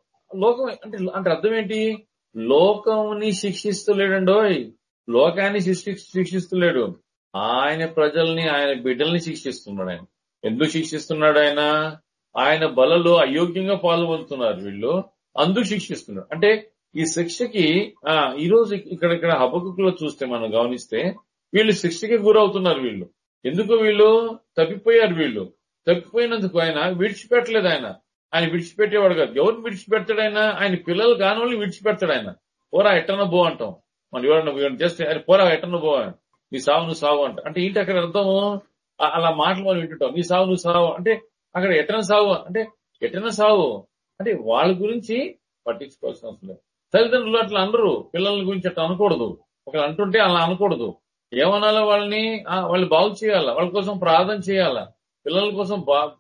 లోకం అంటే అంటే అర్థం ఏంటి? లోకముని శిక్షిస్తలేడండోయ్. లోకాన్ని శిక్షి శిక్షిస్తలేడు. ఆయన ప్రజల్ని ఆయన బిడ్డల్ని శిక్షిస్తున్నాడు ఆయన. ఎందుకు శిక్షిస్తున్నాడు ఆయన? ఆయన బలలో అయోగ్యంగా పాల్గొంటున్నారు వీళ్ళు. అందుకు శిక్షిస్తున్నాడు. అంటే ఈ శిక్షకి ఆ ఈ రోజు ఇక్కడ ఇక్కడ హబకులో చూస్తే మనం గమనిస్తే వీళ్ళు శిక్షకి గురవుతున్నారు వీళ్ళు. ఎందుకు వీళ్ళు? తప్పిపోయారు వీళ్ళు. తప్పిపోయినందుకు ఆయన విడిచిపెట్టలేదు ఆయన. ఆయన విడిచిపెట్టేవాడు కాదు. ఎవరిని విడిచిపెడతాడు ఆయన? ఆయన పిల్లలు కాని వాళ్ళని విడిచిపెడతాడు ఆయన. పోరా ఎట్టన బో అంటాం. మన ఎవరన్నా జస్ట్ పోరా ఎట్టన బో అని. నీ సావు నువ్వు సావు అంట. అంటే ఏంటి అక్కడ అర్థము అలా మాటలు మనం వింటుంటాం. నీ సావు నువ్వు సావు అంటే అక్కడ ఎటన సావు? అంటే ఎటన సావు? అంటే వాళ్ళ గురించి పట్టించుకోవాల్సిన అవసరం లేదు. తల్లిదండ్రులు అట్లా అనరు. పిల్లల గురించి అట్లా అనకూడదు. ఒకళ్ళు అంటుంటే అలా అనకూడదు. ఏమనాలో వాళ్ళని వాళ్ళు బాగు చేయాలా? వాళ్ళ కోసం ప్రార్థన చేయాలా? పిల్లల కోసం బా-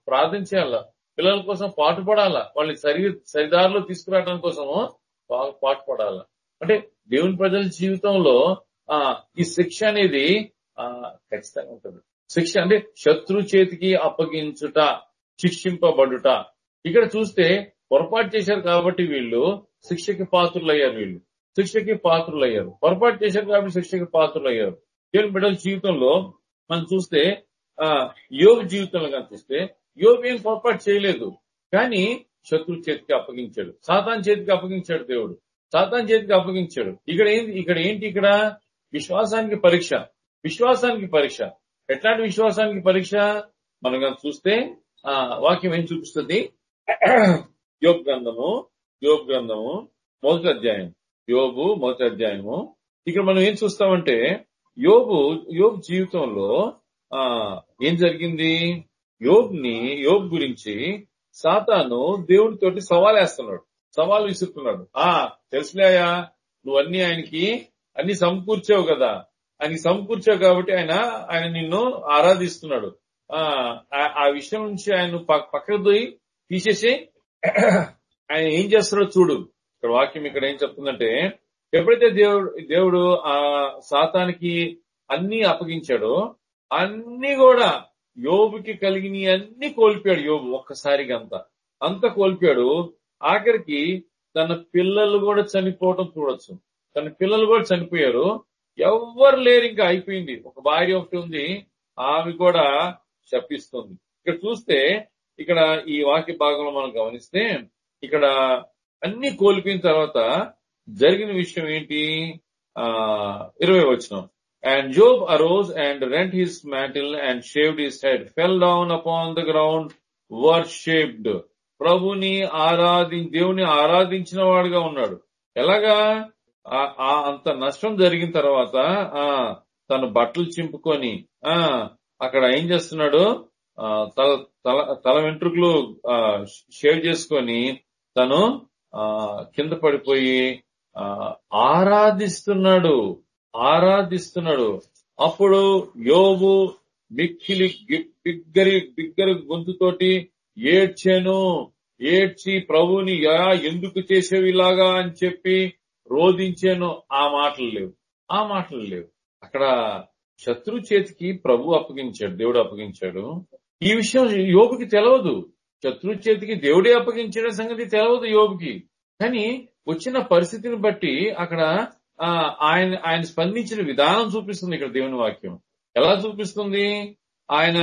పిల్లల కోసం పాటుపడాలా వాళ్ళని సరి సరిదారిలో తీసుకురావడం కోసము బాగా పాటుపడాలా అంటే దేవుని ప్రజల జీవితంలో ఆ ఈ శిక్ష అనేది ఆ ఖచ్చితంగా ఉంటుంది. శిక్ష అంటే శత్రు చేతికి అప్పగించుట శిక్షింపబడుట. ఇక్కడ చూస్తే పొరపాటు చేశారు కాబట్టి వీళ్ళు శిక్షకి పాత్రులయ్యారు వీళ్ళు. శిక్షకి పాత్రులయ్యారు. పొరపాటు చేశారు కాబట్టి శిక్షకి పాత్రులయ్యారు. దేవుని బిడ్డల జీవితంలో మనం చూస్తే యోగ జీవితంలో కనిపిస్తే యోగ ఏం పొరపాటు చేయలేదు. కానీ శత్రు చేతికి అప్పగించాడు. సాతాన్ చేతికి అప్పగించాడు దేవుడు. సాతాన్ చేతికి అప్పగించాడు. ఇక్కడ ఏంటి ఇక్కడ ఏంటి ఇక్కడ? విశ్వాసానికి పరీక్ష. విశ్వాసానికి పరీక్ష. ఎట్లాంటి విశ్వాసానికి పరీక్ష? మనం చూస్తే ఆ వాక్యం ఏం చూపిస్తుంది? యోగ గ్రంథము యోగ గ్రంథము మొదటి అధ్యాయం యోగు మొదటి అధ్యాయము. ఇక్కడ మనం ఏం చూస్తామంటే యోగు యోగ జీవితంలో ఏం జరిగింది? యోగ్ని యోగ్ గురించి సాతాను దేవుడితోటి సవాల్ వేస్తున్నాడు సవాల్ విసురుతున్నాడు. ఆ తెలుసులేయా నువ్వు అన్ని ఆయనకి అన్ని సమకూర్చావు కదా. ఆయనకి సమకూర్చావు కాబట్టి ఆయన ఆయన నిన్ను ఆరాధిస్తున్నాడు. ఆ ఆ- విషయం నుంచి ఆయన పక్కకు పోయి తీసేసి ఆయన ఏం చేస్తున్నాడో చూడు. ఇక్కడ వాక్యం ఇక్కడ ఏం చెప్తుందంటే ఎప్పుడైతే దేవుడు దేవుడు ఆ సాతానికి అన్ని అప్పగించాడో అన్ని కూడా యోబుకి కలిగిన అన్ని కోల్పోయాడు యోబు ఒక్కసారిగా అంతా. అంత కోల్పోయాడు. ఆఖరికి తన పిల్లలు కూడా చనిపోవటం చూడొచ్చు. తన పిల్లలు కూడా చనిపోయారు. ఎవ్వరు లేరు ఇంకా అయిపోయింది. ఒక భార్య ఒకటి ఉంది. ఆమె కూడా శపిస్తుంది. ఇక్కడ చూస్తే ఇక్కడ ఈ వాక్య భాగంలో మనం గమనిస్తే ఇక్కడ అన్ని కోల్పోయిన తర్వాత జరిగిన విషయం ఏంటి? ఆ ఇరవై వచ్చినాం and Job arose and rent his mantle and shaved his head, fell down upon the ground worshipped. ప్రభుని ఆరాధి దేవుని ఆరాధించిన వాడుగా ఉన్నాడు ఎలాగా? ఆ- అంత నష్టం జరిగిన తర్వాత ఆ తను బట్టలు చింపుకొని ఆ అక్కడ ఏం చేస్తున్నాడు? ఆ, తల తల తల వెంట్రుకలు షేవ్ చేసుకొని తను ఆ, కింద పడిపోయి ఆ, ఆరాధిస్తున్నాడు. ఆరాధిస్తున్నాడు. అప్పుడు యోబు మిక్కిలి బిగ్గరి బిగ్గరి గొంతుతోటి ఏడ్చాను. ఏడ్చి ప్రభుని యా ఎందుకు చేసేవి ఇలాగా? అని చెప్పి రోధించాను. ఆ మాటలు లేవు. ఆ మాటలు లేవు. అక్కడ శత్రు చేతికి ప్రభు అప్పగించాడు. దేవుడు అప్పగించాడు. ఈ విషయం యోబుకి తెలవదు. శత్రు చేతికి దేవుడే అప్పగించిన సంగతి తెలవదు యోబుకి. కానీ వచ్చిన పరిస్థితిని బట్టి అక్కడ ఆయన ఆయన స్పందించిన విధానం చూపిస్తుంది ఇక్కడ దేవుని వాక్యం. ఎలా చూపిస్తుంది? ఆయన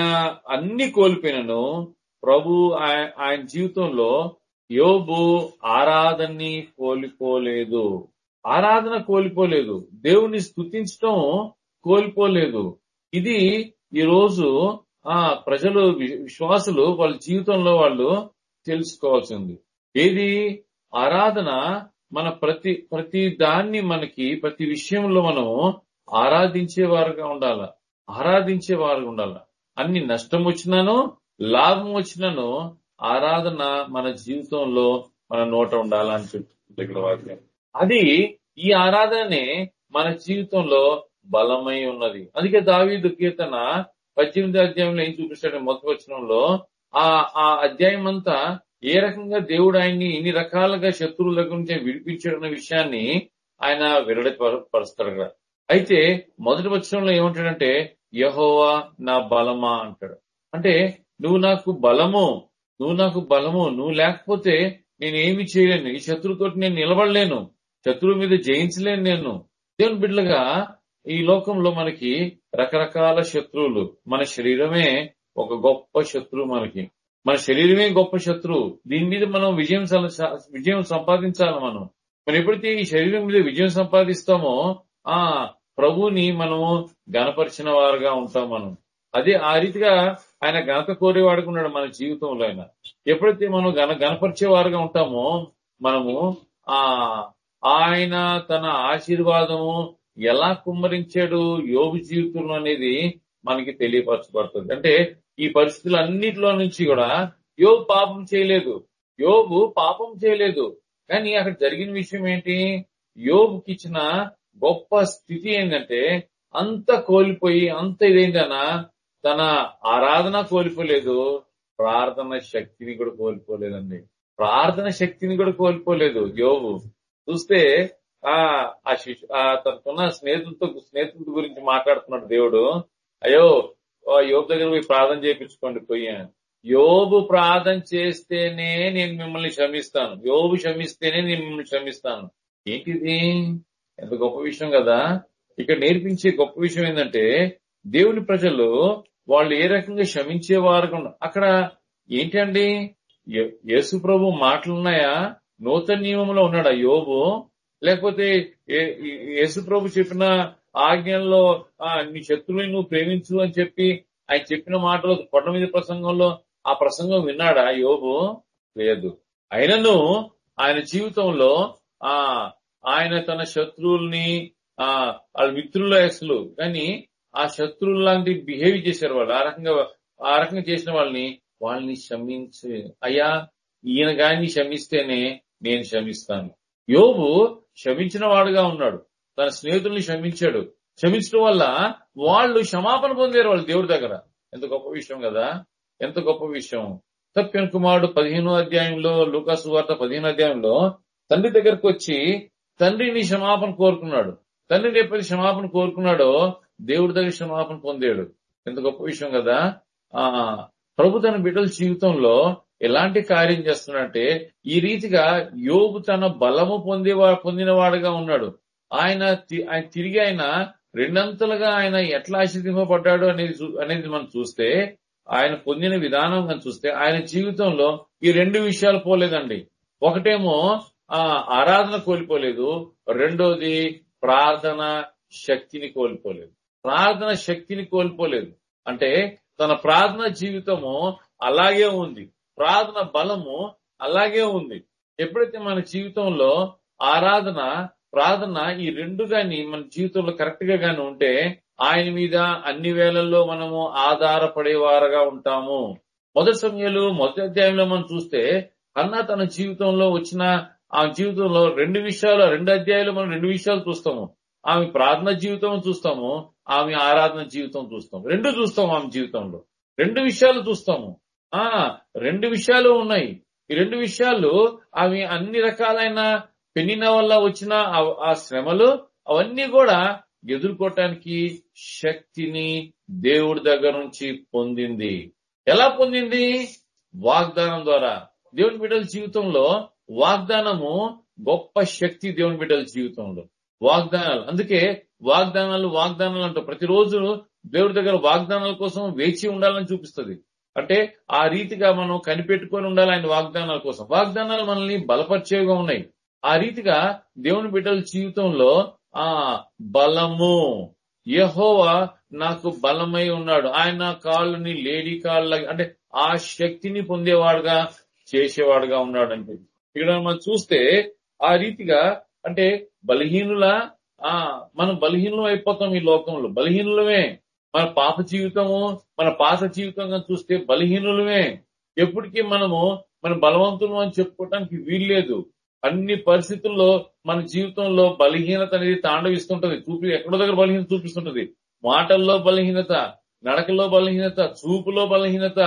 అన్ని కోల్పోయినను ప్రభు ఆయ- ఆయన జీవితంలో యోబు ఆరాధనని కోల్పోలేదు. ఆరాధన కోల్పోలేదు. దేవుని స్తుతించడం కోల్పోలేదు. ఇది ఈ రోజు ఆ ప్రజలు వి- విశ్వాసులు వాళ్ళ జీవితంలో వాళ్ళు తెలుసుకోవాల్సింది. ఏది? ఆరాధన మన ప్రతి ప్రతి దాన్ని మనకి ప్రతి విషయంలో మనం ఆరాధించే వారుగా ఉండాల. ఆరాధించే వారుగా ఉండాల. అన్ని నష్టం వచ్చినాను లాభం వచ్చినాను ఆరాధన మన జీవితంలో మన నోట ఉండాలని చెప్తుంది ఇక్కడ వాక్యం. అది ఈ ఆరాధనే మన జీవితంలో బలమై ఉన్నది. అందుకే దావీదు కీర్తన పద్దెనిమిది అధ్యాయంలో ఏం చూపిస్తాడు మొదటి వచనంలో ఆ ఆ అధ్యాయం అంతా ఏ రకంగా దేవుడు ఆయన్ని ఇన్ని రకాలుగా శత్రువుల గురించి నుంచి విషయాన్ని ఆయన వెల్లడి పరుస్తాడు కదా అయితే మొదటి వచనంలో ఏమంటాడంటే యహోవా నా బలమా అంటాడు. అంటే నువ్వు నాకు బలము నువ్వు నాకు బలము నువ్వు లేకపోతే నేను ఏమి చేయలేను. ఈ శత్రువుతోటి నేను నిలబడలేను. శత్రువు మీద జయించలేను నేను. దేవుని బిడ్డలుగా ఈ లోకంలో మనకి రకరకాల శత్రువులు. మన శరీరమే ఒక గొప్ప శత్రువు మనకి. మన శరీరమే గొప్ప శత్రువు. దీని మీద మనం విజయం విజయం సంపాదించాలి మనం. మనం ఎప్పుడైతే ఈ శరీరం మీద విజయం సంపాదిస్తామో ఆ ప్రభుని మనము గణపరిచిన వారుగా ఉంటాం మనం. అదే ఆ రీతిగా ఆయన ఘనత కోరేవాడుకున్నాడు మన జీవితంలో ఆయన. ఎప్పుడైతే మనం గణ గణపరిచే వారుగా ఉంటామో మనము ఆ ఆయన తన ఆశీర్వాదము ఎలా కుమ్మరించాడు యోగు జీవితంలో అనేది మనకి తెలియపరచబడుతుంది. అంటే ఈ పరిస్థితులన్నిటిలో నుంచి కూడా యోగు పాపం చేయలేదు. యోగు పాపం చేయలేదు. కానీ అక్కడ జరిగిన విషయం ఏంటి? యోగుకి ఇచ్చిన గొప్ప స్థితి ఏంటంటే అంత కోల్పోయి అంత ఇదేంటనా తన ఆరాధన కోల్పోలేదు. ప్రార్థన శక్తిని కూడా కోల్పోలేదండి. ప్రార్థన శక్తిని కూడా కోల్పోలేదు యోగు చూస్తే ఆ ఆ శిష్యు ఆ తనకున్న స్నేహితులతో స్నేహితుల గురించి మాట్లాడుతున్నాడు దేవుడు. అయ్యో యోబు దగ్గర పోయి ప్రార్థన చేయించుకోండి పోయి యోబు ప్రార్థన చేస్తేనే నేను మిమ్మల్ని క్షమిస్తాను. యోబు క్షమిస్తేనే నేను మిమ్మల్ని క్షమిస్తాను. ఏంటిది? ఎంత గొప్ప విషయం కదా. ఇక్కడ నేర్పించే గొప్ప విషయం ఏంటంటే దేవుని ప్రజలు వాళ్ళు ఏ రకంగా క్షమించేవారు అక్కడ ఏంటండి? యేసు ప్రభు మాటలున్నాయా? నూతన నియమంలో ఉన్నాడా యోబు? లేకపోతే యేసు ప్రభు చెప్పిన ఆజ్ఞల్లో ఆ, నీ శత్రువుని నువ్వు ప్రేమించు అని చెప్పి ఆయన చెప్పిన మాటలు కొండ మీద ప్రసంగంలో ఆ ప్రసంగం విన్నాడా యోబు? లేదు. అయినను ఆయన జీవితంలో ఆ ఆయన తన శత్రువుల్ని ఆ వాళ్ళ మిత్రుల అసలు కానీ ఆ శత్రువులు లాంటి బిహేవ్ చేశారు వాళ్ళు. ఆ రకంగా ఆ రకంగా చేసిన వాళ్ళని వాళ్ళని క్షమించి. అయ్యా ఈయన గాని క్షమిస్తేనే నేను క్షమిస్తాను. యోబు క్షమించిన వాడుగా ఉన్నాడు. తన స్నేహితుల్ని క్షమించాడు. క్షమించడం వల్ల వాళ్ళు క్షమాపణ పొందారు వాళ్ళు దేవుడి దగ్గర. ఎంత గొప్ప విషయం కదా. ఎంత గొప్ప విషయం. తప్పిన కుమారుడు పదిహేనో అధ్యాయంలో లూకాసు వార్త పదిహేను అధ్యాయంలో తండ్రి దగ్గరకు వచ్చి తండ్రిని క్షమాపణ కోరుకున్నాడు. తండ్రిని ఎప్పుడైతే క్షమాపణ కోరుకున్నాడో దేవుడి దగ్గర క్షమాపణ పొందాడు. ఎంత గొప్ప విషయం కదా. ఆ ప్రభు తన బిడ్డల జీవితంలో ఎలాంటి కార్యం చేస్తున్నాడంటే ఈ రీతిగా యోగు తన బలము పొందేవా పొందినవాడుగా ఉన్నాడు. ఆయన ఆయన తిరిగి ఆయన రెండంతలుగా ఆయన ఎట్లా ఆశీర్దింపబడ్డాడు అనేది అనేది మనం చూస్తే ఆయన పొందిన విధానం కానీ చూస్తే ఆయన జీవితంలో ఈ రెండు విషయాలు పోలేదండి. ఒకటేమో ఆ ఆరాధన కోల్పోలేదు. రెండోది ప్రార్థన శక్తిని కోల్పోలేదు. ప్రార్థన శక్తిని కోల్పోలేదు. అంటే తన ప్రార్థన జీవితము అలాగే ఉంది. ప్రార్థన బలము అలాగే ఉంది. ఎప్పుడైతే మన జీవితంలో ఆరాధన ప్రార్థన ఈ రెండు గాని మన జీవితంలో కరెక్ట్గా గాని ఉంటే ఆయన మీద అన్ని వేళల్లో మనము ఆధారపడేవారుగా ఉంటాము. మొదటి సమయాలు మొదటి అధ్యాయంలో మనం చూస్తే అన్న తన జీవితంలో వచ్చిన ఆ జీవితంలో రెండు విషయాలు రెండు అధ్యాయాలు మనం రెండు విషయాలు చూస్తాము. ఆమె ప్రార్థన జీవితం చూస్తాము ఆమె ఆరాధన జీవితం చూస్తాం రెండు చూస్తాము ఆమె జీవితంలో. రెండు విషయాలు చూస్తాము. ఆ రెండు విషయాలు ఉన్నాయి. ఈ రెండు విషయాలు ఆమె అన్ని రకాలైన పెళ్ళిన వల్ల వచ్చిన ఆ- శ్రమలు అవన్నీ కూడా ఎదుర్కోవటానికి శక్తిని దేవుడి దగ్గర నుంచి పొందింది. ఎలా పొందింది? వాగ్దానం ద్వారా. దేవుని బిడ్డల జీవితంలో వాగ్దానము గొప్ప శక్తి దేవుని బిడ్డల జీవితంలో. వాగ్దానాలు. అందుకే వాగ్దానాలు వాగ్దానాలు అంటూ ప్రతిరోజు దేవుడి దగ్గర వాగ్దానాల కోసం వేచి ఉండాలని చూపిస్తుంది. అంటే ఆ రీతిగా మనం కనిపెట్టుకొని ఉండాలి ఆయన వాగ్దానాల కోసం. వాగ్దానాలు మనల్ని బలపరిచేవిగా ఉన్నాయి. ఆ రీతిగా దేవుని బిడ్డల జీవితంలో ఆ బలము. యహోవా నాకు బలమై ఉన్నాడు. ఆయన కాళ్ళని లేడీ కాళ్ళ అంటే ఆ శక్తిని పొందేవాడుగా చేసేవాడుగా ఉన్నాడు అంటే ఇక్కడ మనం చూస్తే ఆ రీతిగా అంటే బలహీనుల ఆ మనం బలహీనం అయిపోతాం ఈ లోకంలో. బలహీనులమే. మన పాప జీవితము మన పాత జీవితంగా చూస్తే బలహీనులమే. ఎప్పటికీ మనము మన బలవంతులు అని చెప్పుకోవటానికి వీల్లేదు. అన్ని పరిస్థితుల్లో మన జీవితంలో బలహీనత అనేది తాండవిస్తుంటది. చూపి ఎక్కడో దగ్గర బలహీనత చూపిస్తుంటది. మాటల్లో బలహీనత నడకలో బలహీనత చూపులో బలహీనత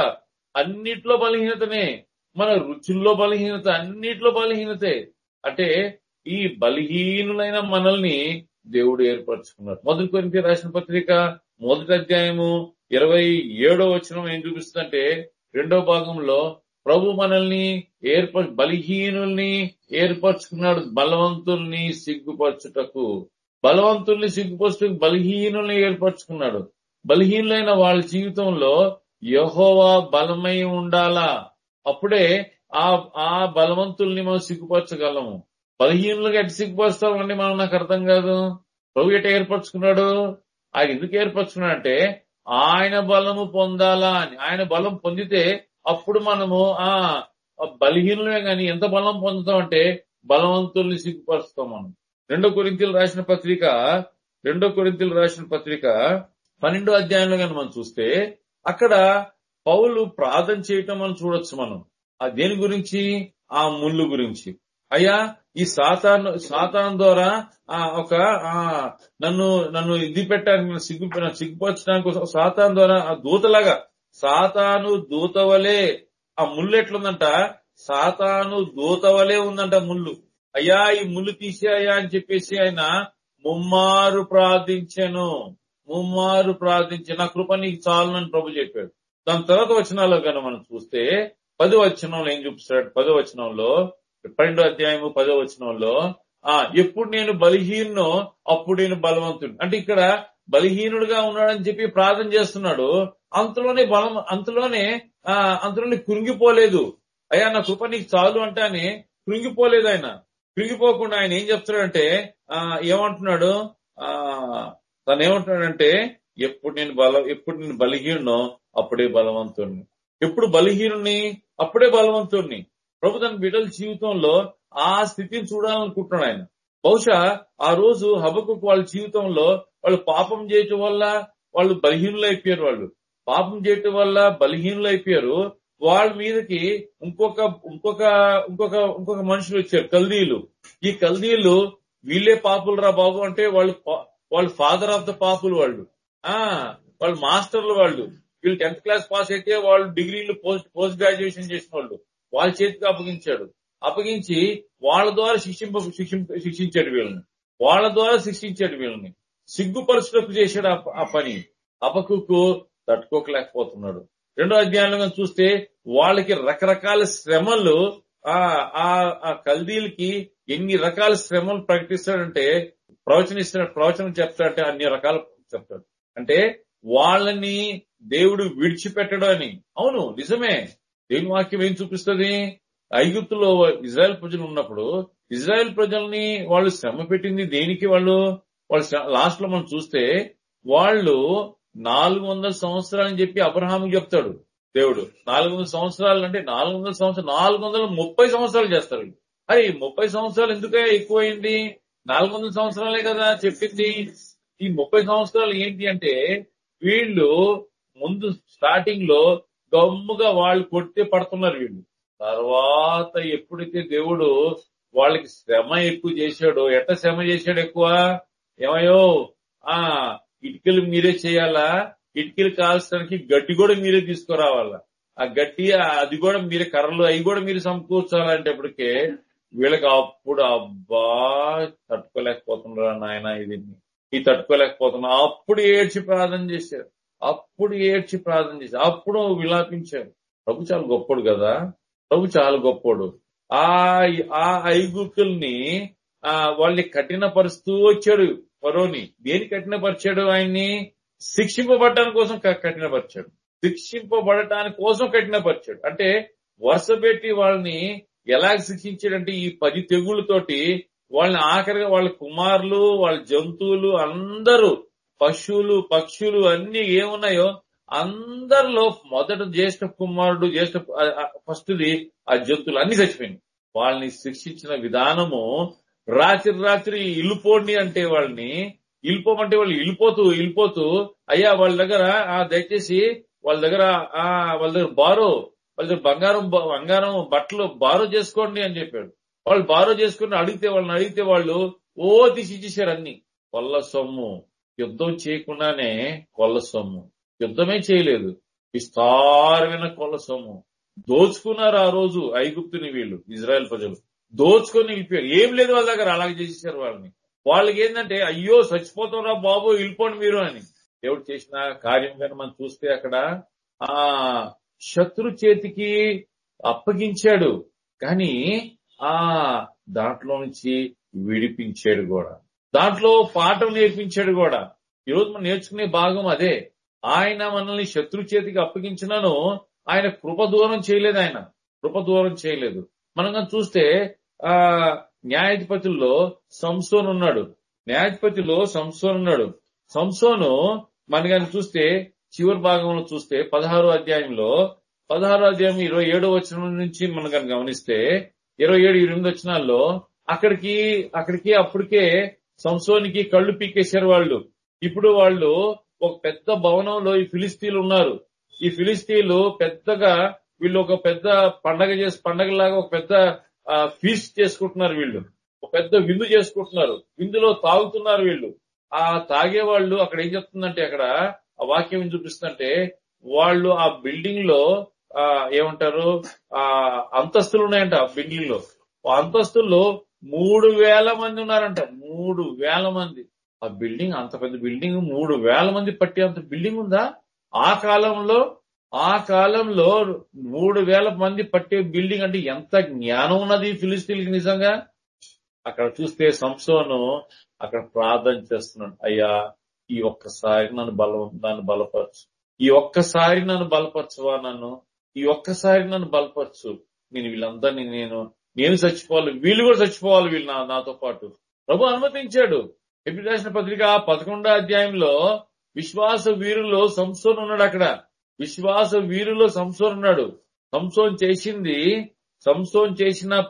అన్నిట్లో బలహీనతనే. మన రుచుల్లో బలహీనత అన్నిట్లో బలహీనతే. అంటే ఈ బలహీనులైన మనల్ని దేవుడు ఏర్పరచుకున్నాడు. మొదటి కొరింథీ రాసిన పత్రిక మొదటి అధ్యాయము ఇరవై ఏడో వచ్చిన ఏం చూపిస్తుందంటే రెండో భాగంలో ప్రభు మనల్ని ఏర్ప బలహీనుల్ని ఏర్పరచుకున్నాడు బలవంతుల్ని సిగ్గుపరచుటకు. బలవంతుల్ని సిగ్గుపరచుటకు బలహీనుల్ని ఏర్పరచుకున్నాడు. బలహీనులైన వాళ్ళ జీవితంలో యహోవా బలమై ఉండాలా? అప్పుడే ఆ ఆ బలవంతుల్ని మనం సిగ్గుపరచగలము. బలహీనులుగా ఎటు సిగ్గుపరుస్తామండి మనం? నాకు అర్థం కాదు. ప్రభు ఎట ఏర్పరచుకున్నాడు? ఆయన ఎందుకు ఏర్పరచుకున్నాడు అంటే ఆయన బలము పొందాలా అని. ఆయన బలం పొందితే అప్పుడు మనము ఆ బలహీనమే గాని ఎంత బలం పొందుతాం అంటే బలవంతుల్ని సిగ్గుపరుస్తాం మనం. రెండో కొరింతలు రాసిన పత్రిక రెండో కొరింతలు రాసిన పత్రిక పన్నెండో అధ్యాయంలో కానీ మనం చూస్తే అక్కడ పౌలు ప్రార్థన చేయటం మనం చూడొచ్చు మనం. ఆ దేని గురించి? ఆ ముళ్ళు గురించి. అయ్యా ఈ సాతాను సాతాను ద్వారా ఆ ఒక ఆ నన్ను నన్ను ఇది పెట్టడానికి సిగ్గు సిగ్గుపరచడానికి కోసం సాతాను ద్వారా ఆ దూతలాగా సాతాను దూతవలే ఆ ముళ్ళు ఎట్లుందంట? సాతాను దూతవలే ఉందంట ముళ్ళు. అయ్యా ఈ ముళ్ళు తీసేయా అని చెప్పేసి ఆయన ముమ్మారు ప్రార్థించాను. ముమ్మారు ప్రార్థించి నా కృప నీకు చాలునని ప్రభు చెప్పాడు. దాని తర్వాత వచనాల్లో కనుక మనం చూస్తే పది వచనంలో ఏం చూపిస్తాడు? పదో వచనంలో పన్నెండో అధ్యాయము పదో వచనంలో ఆ ఎప్పుడు నేను బలహీనో అప్పుడు నేను బలవంతుడు అంటే ఇక్కడ బలహీనుడుగా ఉన్నాడని చెప్పి ప్రార్థన చేస్తున్నాడు. అంతలోనే బలం అంతలోనే ఆ అంతలోనే కృంగిపోలేదు. అయ్యా నా కృప నీకు చాలు అంటానే కృంగిపోలేదు ఆయన. కృంగిపోకుండా ఆయన ఏం చెప్తున్నాడంటే ఆ ఏమంటున్నాడు? ఆ తను ఏమంటున్నాడంటే ఎప్పుడు నేను బల ఎప్పుడు నేను బలహీనో అప్పుడే బలవంతుడిని. ఎప్పుడు బలహీనుని అప్పుడే బలవంతుడిని. ప్రభు తన బిడ్డల జీవితంలో ఆ స్థితిని చూడాలనుకుంటున్నాడు ఆయన. బహుశా ఆ రోజు హబకు వాళ్ళ జీవితంలో వాళ్ళు పాపం చేయటం వల్ల వాళ్ళు బలహీనులు అయిపోయారు వాళ్ళు. పాపం చేయటం వల్ల బలహీనులు అయిపోయారు. వాళ్ళ మీదకి ఇంకొక ఇంకొక ఇంకొక ఇంకొక మనుషులు వచ్చారు కల్దీలు ఈ కల్దీలు వీళ్ళే పాపులు రా బాబు అంటే వాళ్ళు వాళ్ళు ఫాదర్ ఆఫ్ ద పాపులు వాళ్ళు. ఆ వాళ్ళు మాస్టర్లు వాళ్ళు. వీళ్ళు టెన్త్ క్లాస్ పాస్ అయితే వాళ్ళు డిగ్రీలు పోస్ట్ పోస్ట్ గ్రాడ్యుయేషన్ చేసిన వాళ్ళు. వాళ్ళ చేతికి అప్పగించాడు. అప్పగించి వాళ్ళ ద్వారా శిక్షింప శిక్షింప శిక్షించాడు వీళ్ళని. వాళ్ళ ద్వారా శిక్షించాడు వీళ్ళని. సిగ్గుపరచుటకు చేశాడు ఆ పని. అపకుకు తట్టుకోకలేకపోతున్నాడు. రెండో అధ్యాయంలో చూస్తే వాళ్ళకి రకరకాల శ్రమలు ఆ ఆ ఆ కల్దీలకి ఎన్ని రకాల శ్రమలు ప్రకటిస్తాడంటే ప్రవచన ఇస్తున్నాడు ప్రవచనం చెప్తాడంటే అన్ని రకాలు చెప్తాడు. అంటే వాళ్ళని దేవుడు విడిచిపెట్టడం అని. అవును నిజమే. దేవుని వాక్యం ఏం చూపిస్తుంది? ఐగుప్తులో ఇజ్రాయెల్ ప్రజలు ఉన్నప్పుడు ఇజ్రాయెల్ ప్రజల్ని వాళ్ళు శ్రమ పెట్టింది దేనికి వాళ్ళు? వాళ్ళు లాస్ట్లో మనం చూస్తే వాళ్ళు నాలుగు వందల సంవత్సరాలని చెప్పి అబ్రహాం చెప్తాడు దేవుడు. నాలుగు వందల సంవత్సరాలు అంటే నాలుగు వందల సంవత్సరాలు నాలుగు వందల ముప్పై సంవత్సరాలు చేస్తారు అరే ఈ ముప్పై సంవత్సరాలు ఎందుకే ఎక్కువైంది? నాలుగు వందల సంవత్సరాలే కదా చెప్పింది. ఈ ముప్పై సంవత్సరాలు ఏంటి అంటే వీళ్ళు ముందు స్టార్టింగ్లో గమ్ముగా వాళ్ళు కొట్టి పడుతున్నారు వీళ్ళు. తర్వాత ఎప్పుడైతే దేవుడు వాళ్ళకి శ్రమ ఎక్కువ చేశాడో ఎట్ట శ్రమ చేశాడు ఎక్కువ? ఏమయ్యో? ఆ ఇటుకలు మీరే చేయాలా? ఇటుకలు కాల్చడానికి గడ్డి కూడా మీరే తీసుకురావాలా? ఆ గడ్డి అది కూడా మీరే కర్రలు అవి కూడా మీరు సమకూర్చాలంటేప్పటికే వీళ్ళకి అప్పుడు అబ్బా తట్టుకోలేకపోతున్నారా నాయన ఇది ఈ తట్టుకోలేకపోతున్నా. అప్పుడు ఏడ్చి ప్రార్థన చేశారు. అప్పుడు ఏడ్చి ప్రార్థన చేశారు. అప్పుడు విలాపించారు. ప్రభు చాలా గొప్పడు కదా? ప్రభు చాలా గొప్పడు. ఆ ఆ ఆ వాళ్ళని కఠినపరుస్తూ వచ్చాడు. పరోని దేని కఠినపరిచాడు ఆయన్ని? శిక్షింపబడటానికి కోసం కఠినపరిచాడు. శిక్షింపబడటాని కోసం కఠినపరిచాడు. అంటే వరుస పెట్టి వాళ్ళని ఎలా శిక్షించాడంటే ఈ పది తెగుళ్ళతోటి వాళ్ళని ఆఖరిగా వాళ్ళ కుమారులు వాళ్ళ జంతువులు అందరూ పశువులు పక్షులు అన్ని ఏమున్నాయో అందరిలో మొదట జ్యేష్ఠ కుమారుడు జ్యేష్ఠ ఫస్ట్ది ఆ జంతువులు అన్ని చచ్చిపోయినాయి. వాళ్ళని శిక్షించిన విధానము రాత్రి రాత్రి ఇల్లుపోండి అంటే వాళ్ళని ఇల్లిపోమంటే వాళ్ళు ఇల్లిపోతూ ఇల్లిపోతూ అయ్యా వాళ్ళ దగ్గర ఆ దయచేసి వాళ్ళ దగ్గర ఆ వాళ్ళ దగ్గర బారో వాళ్ళ దగ్గర బంగారం బ- బంగారం బట్టలు బారో చేసుకోండి అని చెప్పాడు. వాళ్ళు బారో చేసుకుని అడిగితే వాళ్ళని అడిగితే వాళ్ళు ఓ తీసి ఇచ్చేసారు అన్ని. కొల్ల సొమ్ము. యుద్ధం చేయకుండానే కొల్ల సొమ్ము. యుద్ధమే చేయలేదు. విస్తారమైన కొల్ల సొమ్ము. దోచుకున్నారు ఆ రోజు ఐగుప్తుని వీళ్ళు ఇజ్రాయెల్ ప్రజలు. దోచుకొని వెళ్ళిపోయారు ఏం లేదు వాళ్ళ దగ్గర అలాగే చేసేసారు వాళ్ళని. వాళ్ళకి ఏంటంటే అయ్యో చచ్చిపోతారా బాబు వెళ్ళిపోండి మీరు అని. దేవుడు చేసిన కార్యం కానీ మనం చూస్తే అక్కడ ఆ శత్రు చేతికి అప్పగించాడు. కానీ ఆ దాంట్లో నుంచి విడిపించాడు కూడా. దాంట్లో పాఠం నేర్పించాడు కూడా. ఈరోజు మనం నేర్చుకునే భాగం అదే. ఆయన మనల్ని శత్రు చేతికి అప్పగించినను ఆయన కృప దూరం చేయలేదు ఆయన. కృప దూరం చేయలేదు. మనం చూస్తే ఆ న్యాయాధిపతుల్లో సంసోన్ ఉన్నాడు. న్యాయాధిపతిలో సంసోన్ ఉన్నాడు. సంసోను మన కానీ చూస్తే చివరి భాగంలో చూస్తే పదహారో అధ్యాయంలో పదహారో అధ్యాయం ఇరవై ఏడో వచనం నుంచి మనం కనుక గమనిస్తే ఇరవై ఏడు ఇరవై ఎనిమిది వచనాల్లో అక్కడికి అక్కడికి అప్పటికే సంసోనికి కళ్ళు పీకేశారు వాళ్ళు. ఇప్పుడు వాళ్ళు ఒక పెద్ద భవనంలో ఈ ఫిలిస్తీన్లు ఉన్నారు. ఈ ఫిలిస్తీన్లు పెద్దగా వీళ్ళు ఒక పెద్ద పండగ చేసి పండగలాగా ఒక పెద్ద ఫీస్ట్ చేసుకుంటున్నారు వీళ్ళు. ఒక పెద్ద విందు చేసుకుంటున్నారు. విందులో తాగుతున్నారు వీళ్ళు. ఆ తాగే వాళ్ళు అక్కడ ఏం చెప్తుందంటే అక్కడ ఆ వాక్యం చూపిస్తుందంటే వాళ్ళు ఆ బిల్డింగ్లో ఆ ఏమంటారు ఆ అంతస్తులు ఉన్నాయంట ఆ బిల్డింగ్లో ఆ అంతస్తుల్లో మూడు వేల మంది ఉన్నారంట. మూడు వేల మంది. ఆ బిల్డింగ్ అంత పెద్ద బిల్డింగ్ మూడు వేల మంది పట్టే అంత బిల్డింగ్ ఉందా? ఆ కాలంలో ఆ కాలంలో మూడు వేల మంది పట్టే బిల్డింగ్ అంటే ఎంత జ్ఞానం ఉన్నది ఫిలిస్తీన్కి నిజంగా? అక్కడ చూస్తే సంసోను అక్కడ ప్రార్థన చేస్తున్నాడు అయ్యా ఈ ఒక్కసారి నన్ను బలం నన్ను బలపరచు. ఈ ఒక్కసారి నన్ను బలపరచువా నన్ను? ఈ ఒక్కసారి నన్ను బలపరచు. నేను వీళ్ళందరినీ నేను నేను చచ్చిపోవాలి వీళ్ళు కూడా చచ్చిపోవాలి వీళ్ళు నా- నాతో పాటు. ప్రభు అనుమతించాడు. ఎప్పుడు రాసిన పత్రిక పదకొండో అధ్యాయంలో విశ్వాస వీరుల్లో సంసోన్ ఉన్నాడు అక్కడ. విశ్వాస వీరులో సంసోన్ ఉన్నాడు. సంసోన్ చేసింది సంసోన్ చేసిన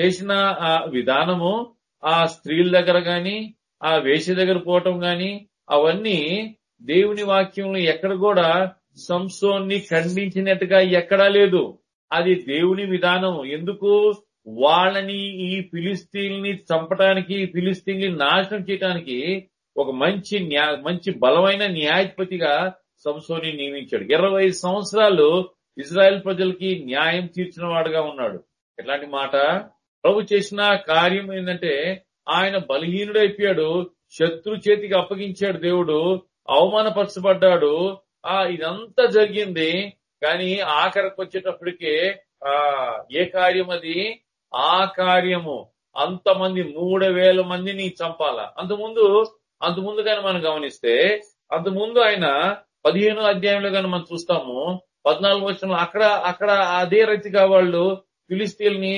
చేసిన ఆ విధానము ఆ స్త్రీల దగ్గర గాని ఆ వేష దగ్గర పోవటం గాని అవన్నీ దేవుని వాక్యంలో ఎక్కడ కూడా సంసోన్ని ఖండించినట్టుగా ఎక్కడా లేదు. అది దేవుని విధానం. ఎందుకు? వాళ్ళని ఈ ఫిలిస్తీన్ని చంపడానికి ఈ ఫిలిస్తీన్ని నాశనం చేయడానికి ఒక మంచి మంచి బలమైన న్యాయపతిగా సంసోని నియమించాడు. ఇరవై సంవత్సరాలు ఇజ్రాయెల్ ప్రజలకి న్యాయం తీర్చిన వాడుగా ఉన్నాడు. ఎట్లాంటి మాట? ప్రభు చేసిన కార్యం ఏంటంటే ఆయన బలహీనుడైపోయాడు శత్రు చేతికి అప్పగించాడు దేవుడు అవమానపరచబడ్డాడు. ఆ ఇదంతా జరిగింది కానీ ఆఖరికి వచ్చేటప్పటికే ఆ ఏ కార్యం అది? ఆ కార్యము. అంతమంది మూడు వేల మందిని చంపాల. అంతకుముందు అంతకుముందు కానీ మనం గమనిస్తే అంతకుముందు ఆయన పదిహేను అధ్యాయంలో కానీ మనం చూస్తాము పద్నాలుగు వచ్చిన అక్కడ అక్కడ అదే రీతిగా వాళ్ళు ఫిలిస్తీన్ని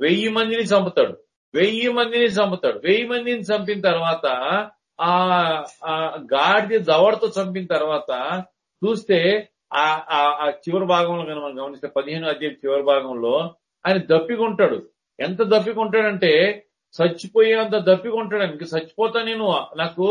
వెయ్యి మందిని చంపుతాడు. వెయ్యి మందిని చంపుతాడు. వెయ్యి మందిని చంపిన తర్వాత ఆ ఆ గాడిద దవడతో చంపిన తర్వాత చూస్తే ఆ ఆ- చివరి భాగంలో కానీ మనం గమనిస్తే పదిహేను అధ్యాయం చివరి భాగంలో ఆయన దప్పికొంటాడు ఎంత దప్పికొంటాడంటే చచ్చిపోయేంత దప్పికొంటాడు ఇంక చచ్చిపోతా నేను నాకు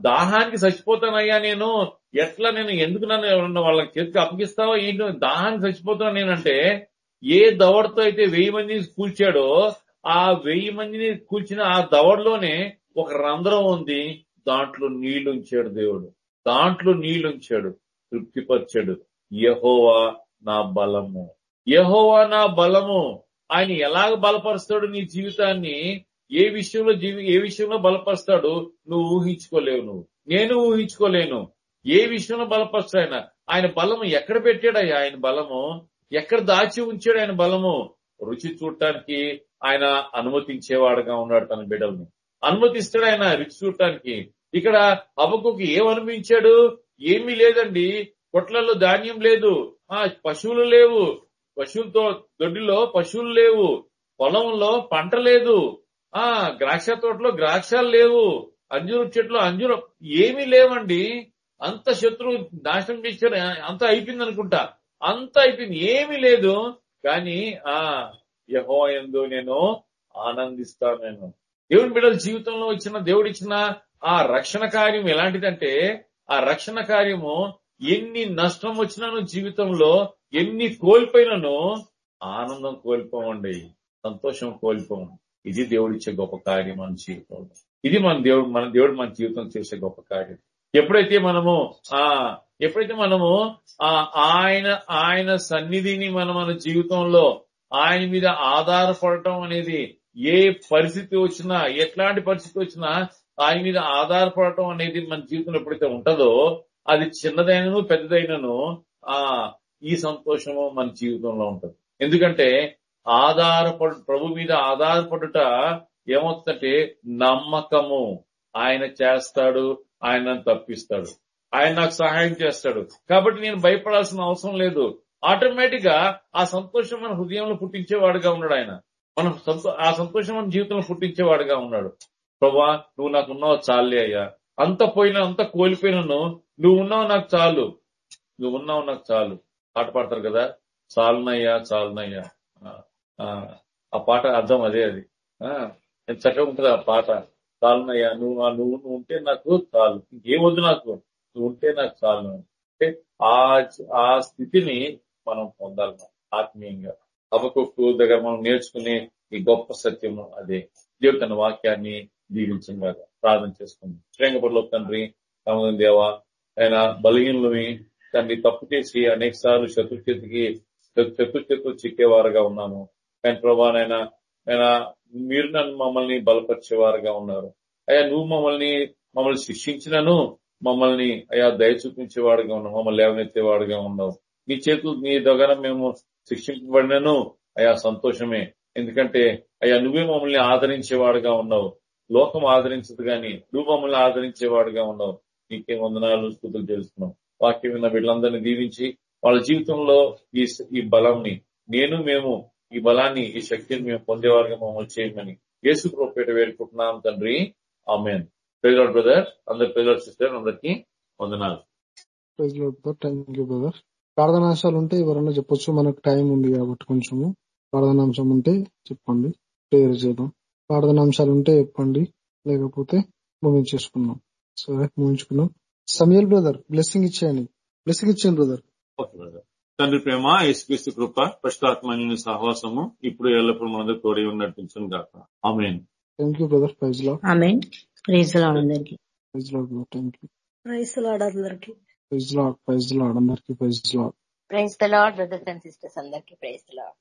దాహానికి చచ్చిపోతానయ్యా నేను. ఎట్లా నేను ఎందుకు నన్ను వాళ్ళకి చేతికి అప్పగిస్తావా ఏంటో దాహానికి చచ్చిపోతున్నా నేనంటే ఏ దవడతో అయితే వెయ్యి మందిని కూల్చాడో ఆ వెయ్యి మందిని కూల్చిన ఆ దవడలోనే ఒక రంధ్రం ఉంది. దాంట్లో నీళ్ళు ఉంచాడు దేవుడు. దాంట్లో నీళ్ళు ఉంచాడు. తృప్తిపరిచాడు. యహోవా నా బలము. యహోవా నా బలము. ఆయన ఎలాగ బలపరుస్తాడు నీ జీవితాన్ని? ఏ విషయంలో జీవి ఏ విషయంలో బలపరుస్తాడో నువ్వు ఊహించుకోలేవు నువ్వు. నేను ఊహించుకోలేను. ఏ విషయంలో బలపరుస్తాడు ఆయన? ఆయన బలము ఎక్కడ పెట్టాడయ్యా? ఆయన బలము ఎక్కడ దాచి ఉంచాడు ఆయన బలము? రుచి చూడటానికి ఆయన అనుమతించేవాడుగా ఉన్నాడు తన బిడ్డల్ని. అనుమతిస్తాడు ఆయన రుచి చూడటానికి. ఇక్కడ అబకుకి ఏం అనుభవించాడు? ఏమీ లేదండి. కొట్లలో ధాన్యం లేదు. ఆ పశువులు లేవు. పశువులతో దొడ్డిలో పశువులు లేవు. పొలంలో పంట లేదు. ఆ ద్రాక్ష తోటలో ద్రాక్షాలు లేవు. అంజూరు చెట్లు అంజూరు ఏమీ లేవండి. అంత శత్రువు నాశనం చేశారు. అంత అయిపోయింది అనుకుంటా. అంత అయిపోయింది. ఏమీ లేదు. కానీ ఆ యహో ఎందు నేను ఆనందిస్తాను నేను. దేవుని బిడ్డల జీవితంలో ఇచ్చిన దేవుడిచ్చిన ఆ రక్షణ కార్యం ఎలాంటిదంటే ఆ రక్షణ కార్యము ఎన్ని నష్టం వచ్చినాను జీవితంలో ఎన్ని కోల్పోయినను ఆనందం కోల్పోమండి సంతోషం కోల్పోం. ఇది దేవుడిచ్చే గొప్ప కార్యం మన జీవితంలో ఇది మన దేవుడు మన దేవుడు మన జీవితం చేసే గొప్ప కార్యం. ఎప్పుడైతే మనము ఆ ఎప్పుడైతే మనము ఆ ఆయన ఆయన సన్నిధిని మన మన జీవితంలో ఆయన మీద ఆధారపడటం అనేది ఏ పరిస్థితి వచ్చినా ఎట్లాంటి పరిస్థితి వచ్చినా ఆయన మీద ఆధారపడటం అనేది మన జీవితంలో ఎప్పుడైతే ఉంటుందో అది చిన్నదైనను పెద్దదైనను ఆ ఈ సంతోషము మన జీవితంలో ఉంటుంది. ఎందుకంటే ఆధారపడు ప్రభు మీద ఆధారపడుట ఏమవుతుందంటే నమ్మకము. ఆయన చేస్తాడు ఆయన నన్ను తప్పిస్తాడు. ఆయన నాకు సహాయం చేస్తాడు. కాబట్టి నేను భయపడాల్సిన అవసరం లేదు. ఆటోమేటిక్గా ఆ సంతోషం మన హృదయంలో పుట్టించేవాడుగా ఉన్నాడు ఆయన. మన ఆ సంతోషం మన జీవితంలో పుట్టించేవాడుగా ఉన్నాడు. ప్రభా నువ్వు నాకు ఉన్నావు చాలే అయ్యా. అంత పోయినా అంత కోల్పోయినను నువ్వు ఉన్నావు నాకు చాలు. నువ్వు ఉన్నావు నాకు చాలు. పాట పాడతారు కదా? చాలునయ్యా చాలునయ్యా. ఆ, ఆ, పాట అర్థం అదే అది. ఆ, ఎంత చక్కగా ఉంటుంది ఆ పాట. చాలునయ్యా నువ్వు నువ్వు నువ్వు ఉంటే నాకు చాలు ఇంకేం వద్దు నాకు. నువ్వు ఉంటే నాకు చాలు అంటే ఆ ఆ స్థితిని మనం పొందాలి ఆత్మీయంగా. అవకొక్కు దగ్గర మనం నేర్చుకునే ఈ గొప్ప సత్యము అదే. దేవుడు తన వాక్యాన్ని దీవించగా ప్రార్థన చేసుకుంది. శ్రేంగపడిలో తండ్రి తమ దేవ ఆయన బలహీనులని తండ్రి తప్పు చేసి అనేక సార్లు శత్రుచేతికి చేతికి చిక్కేవారుగా ఉన్నాము కానీ ప్రభానైనా ఆయన మీరు నన్ను మమ్మల్ని బలపరిచేవారుగా ఉన్నారు. అయ్యా నువ్వు మమ్మల్ని మమ్మల్ని శిక్షించినను మమ్మల్ని అయా దయ చూపించేవాడుగా ఉన్నావు మమ్మల్ని లేవనెత్తేవాడుగా ఉన్నావు. నీ చేతులు నీ దగ్గర మేము శిక్షించబడినను అయా సంతోషమే. ఎందుకంటే అయ్యా నువ్వే మమ్మల్ని ఆదరించేవాడుగా ఉన్నావు. లోకం ఆదరించదు గాని నువ్వు మమ్మల్ని ఆదరించేవాడుగా ఉన్నావు. నీకే వందనాలు స్థుతులు తెలుస్తున్నావు వాక్యం విన్న వీళ్ళందరినీ దీవించి వాళ్ళ జీవితంలో ఈ ఈ బలంని నేను మేము ఈ బలాన్ని ఈ శక్తిని మేము పొందేవారుగా మమ్మల్ని చేయమని యేసు ప్రోపేట వేడుకుంటున్నాం తండ్రి. ఆమెన్. ప్రెజర్ బ్రదర్ అందరు ప్రెజర్ సిస్టర్ అందరికి వందనాలు. బ్రదర్ ప్రార్థనాంశాలు ఉంటే ఎవరన్నా చెప్పొచ్చు. మనకు టైం ఉంది కాబట్టి కొంచెము ప్రార్థనాంశం ఉంటే చెప్పండి. ప్రేయర్ చేద్దాం. ప్రార్థనాంశాలు ఉంటే చెప్పండి. లేకపోతే ముగించేసుకుందాం సరే ముగించుకుందాం. సమయల్ బ్రదర్ బ్లెస్సింగ్ ఇచ్చేయండి. బ్లెస్సింగ్ ఇచ్చేయండి బ్రదర్ ఓకే బ్రదర్ తండ్రి ప్రేమ యేసుక్రీస్తు కృప పశ్చాత్మని సహవాసము ఇప్పుడు ఎల్లప్పుడు మనందరూ తోడి నడిపించను గాక. ఆమెన్. థ్యాంక్ యూ బ్రదర్ ప్రైజ్లో ఆమె ప్రేజ్ అందరికి. ప్రైజ్లో థ్యాంక్ యూ ప్రైస్ లాడ్ అందరికి. ప్రైజ్లో ప్రైజ్లో అందరికి praise lord praise the lord brothers and sisters అందరికి ప్రైజ్ ద లాడ్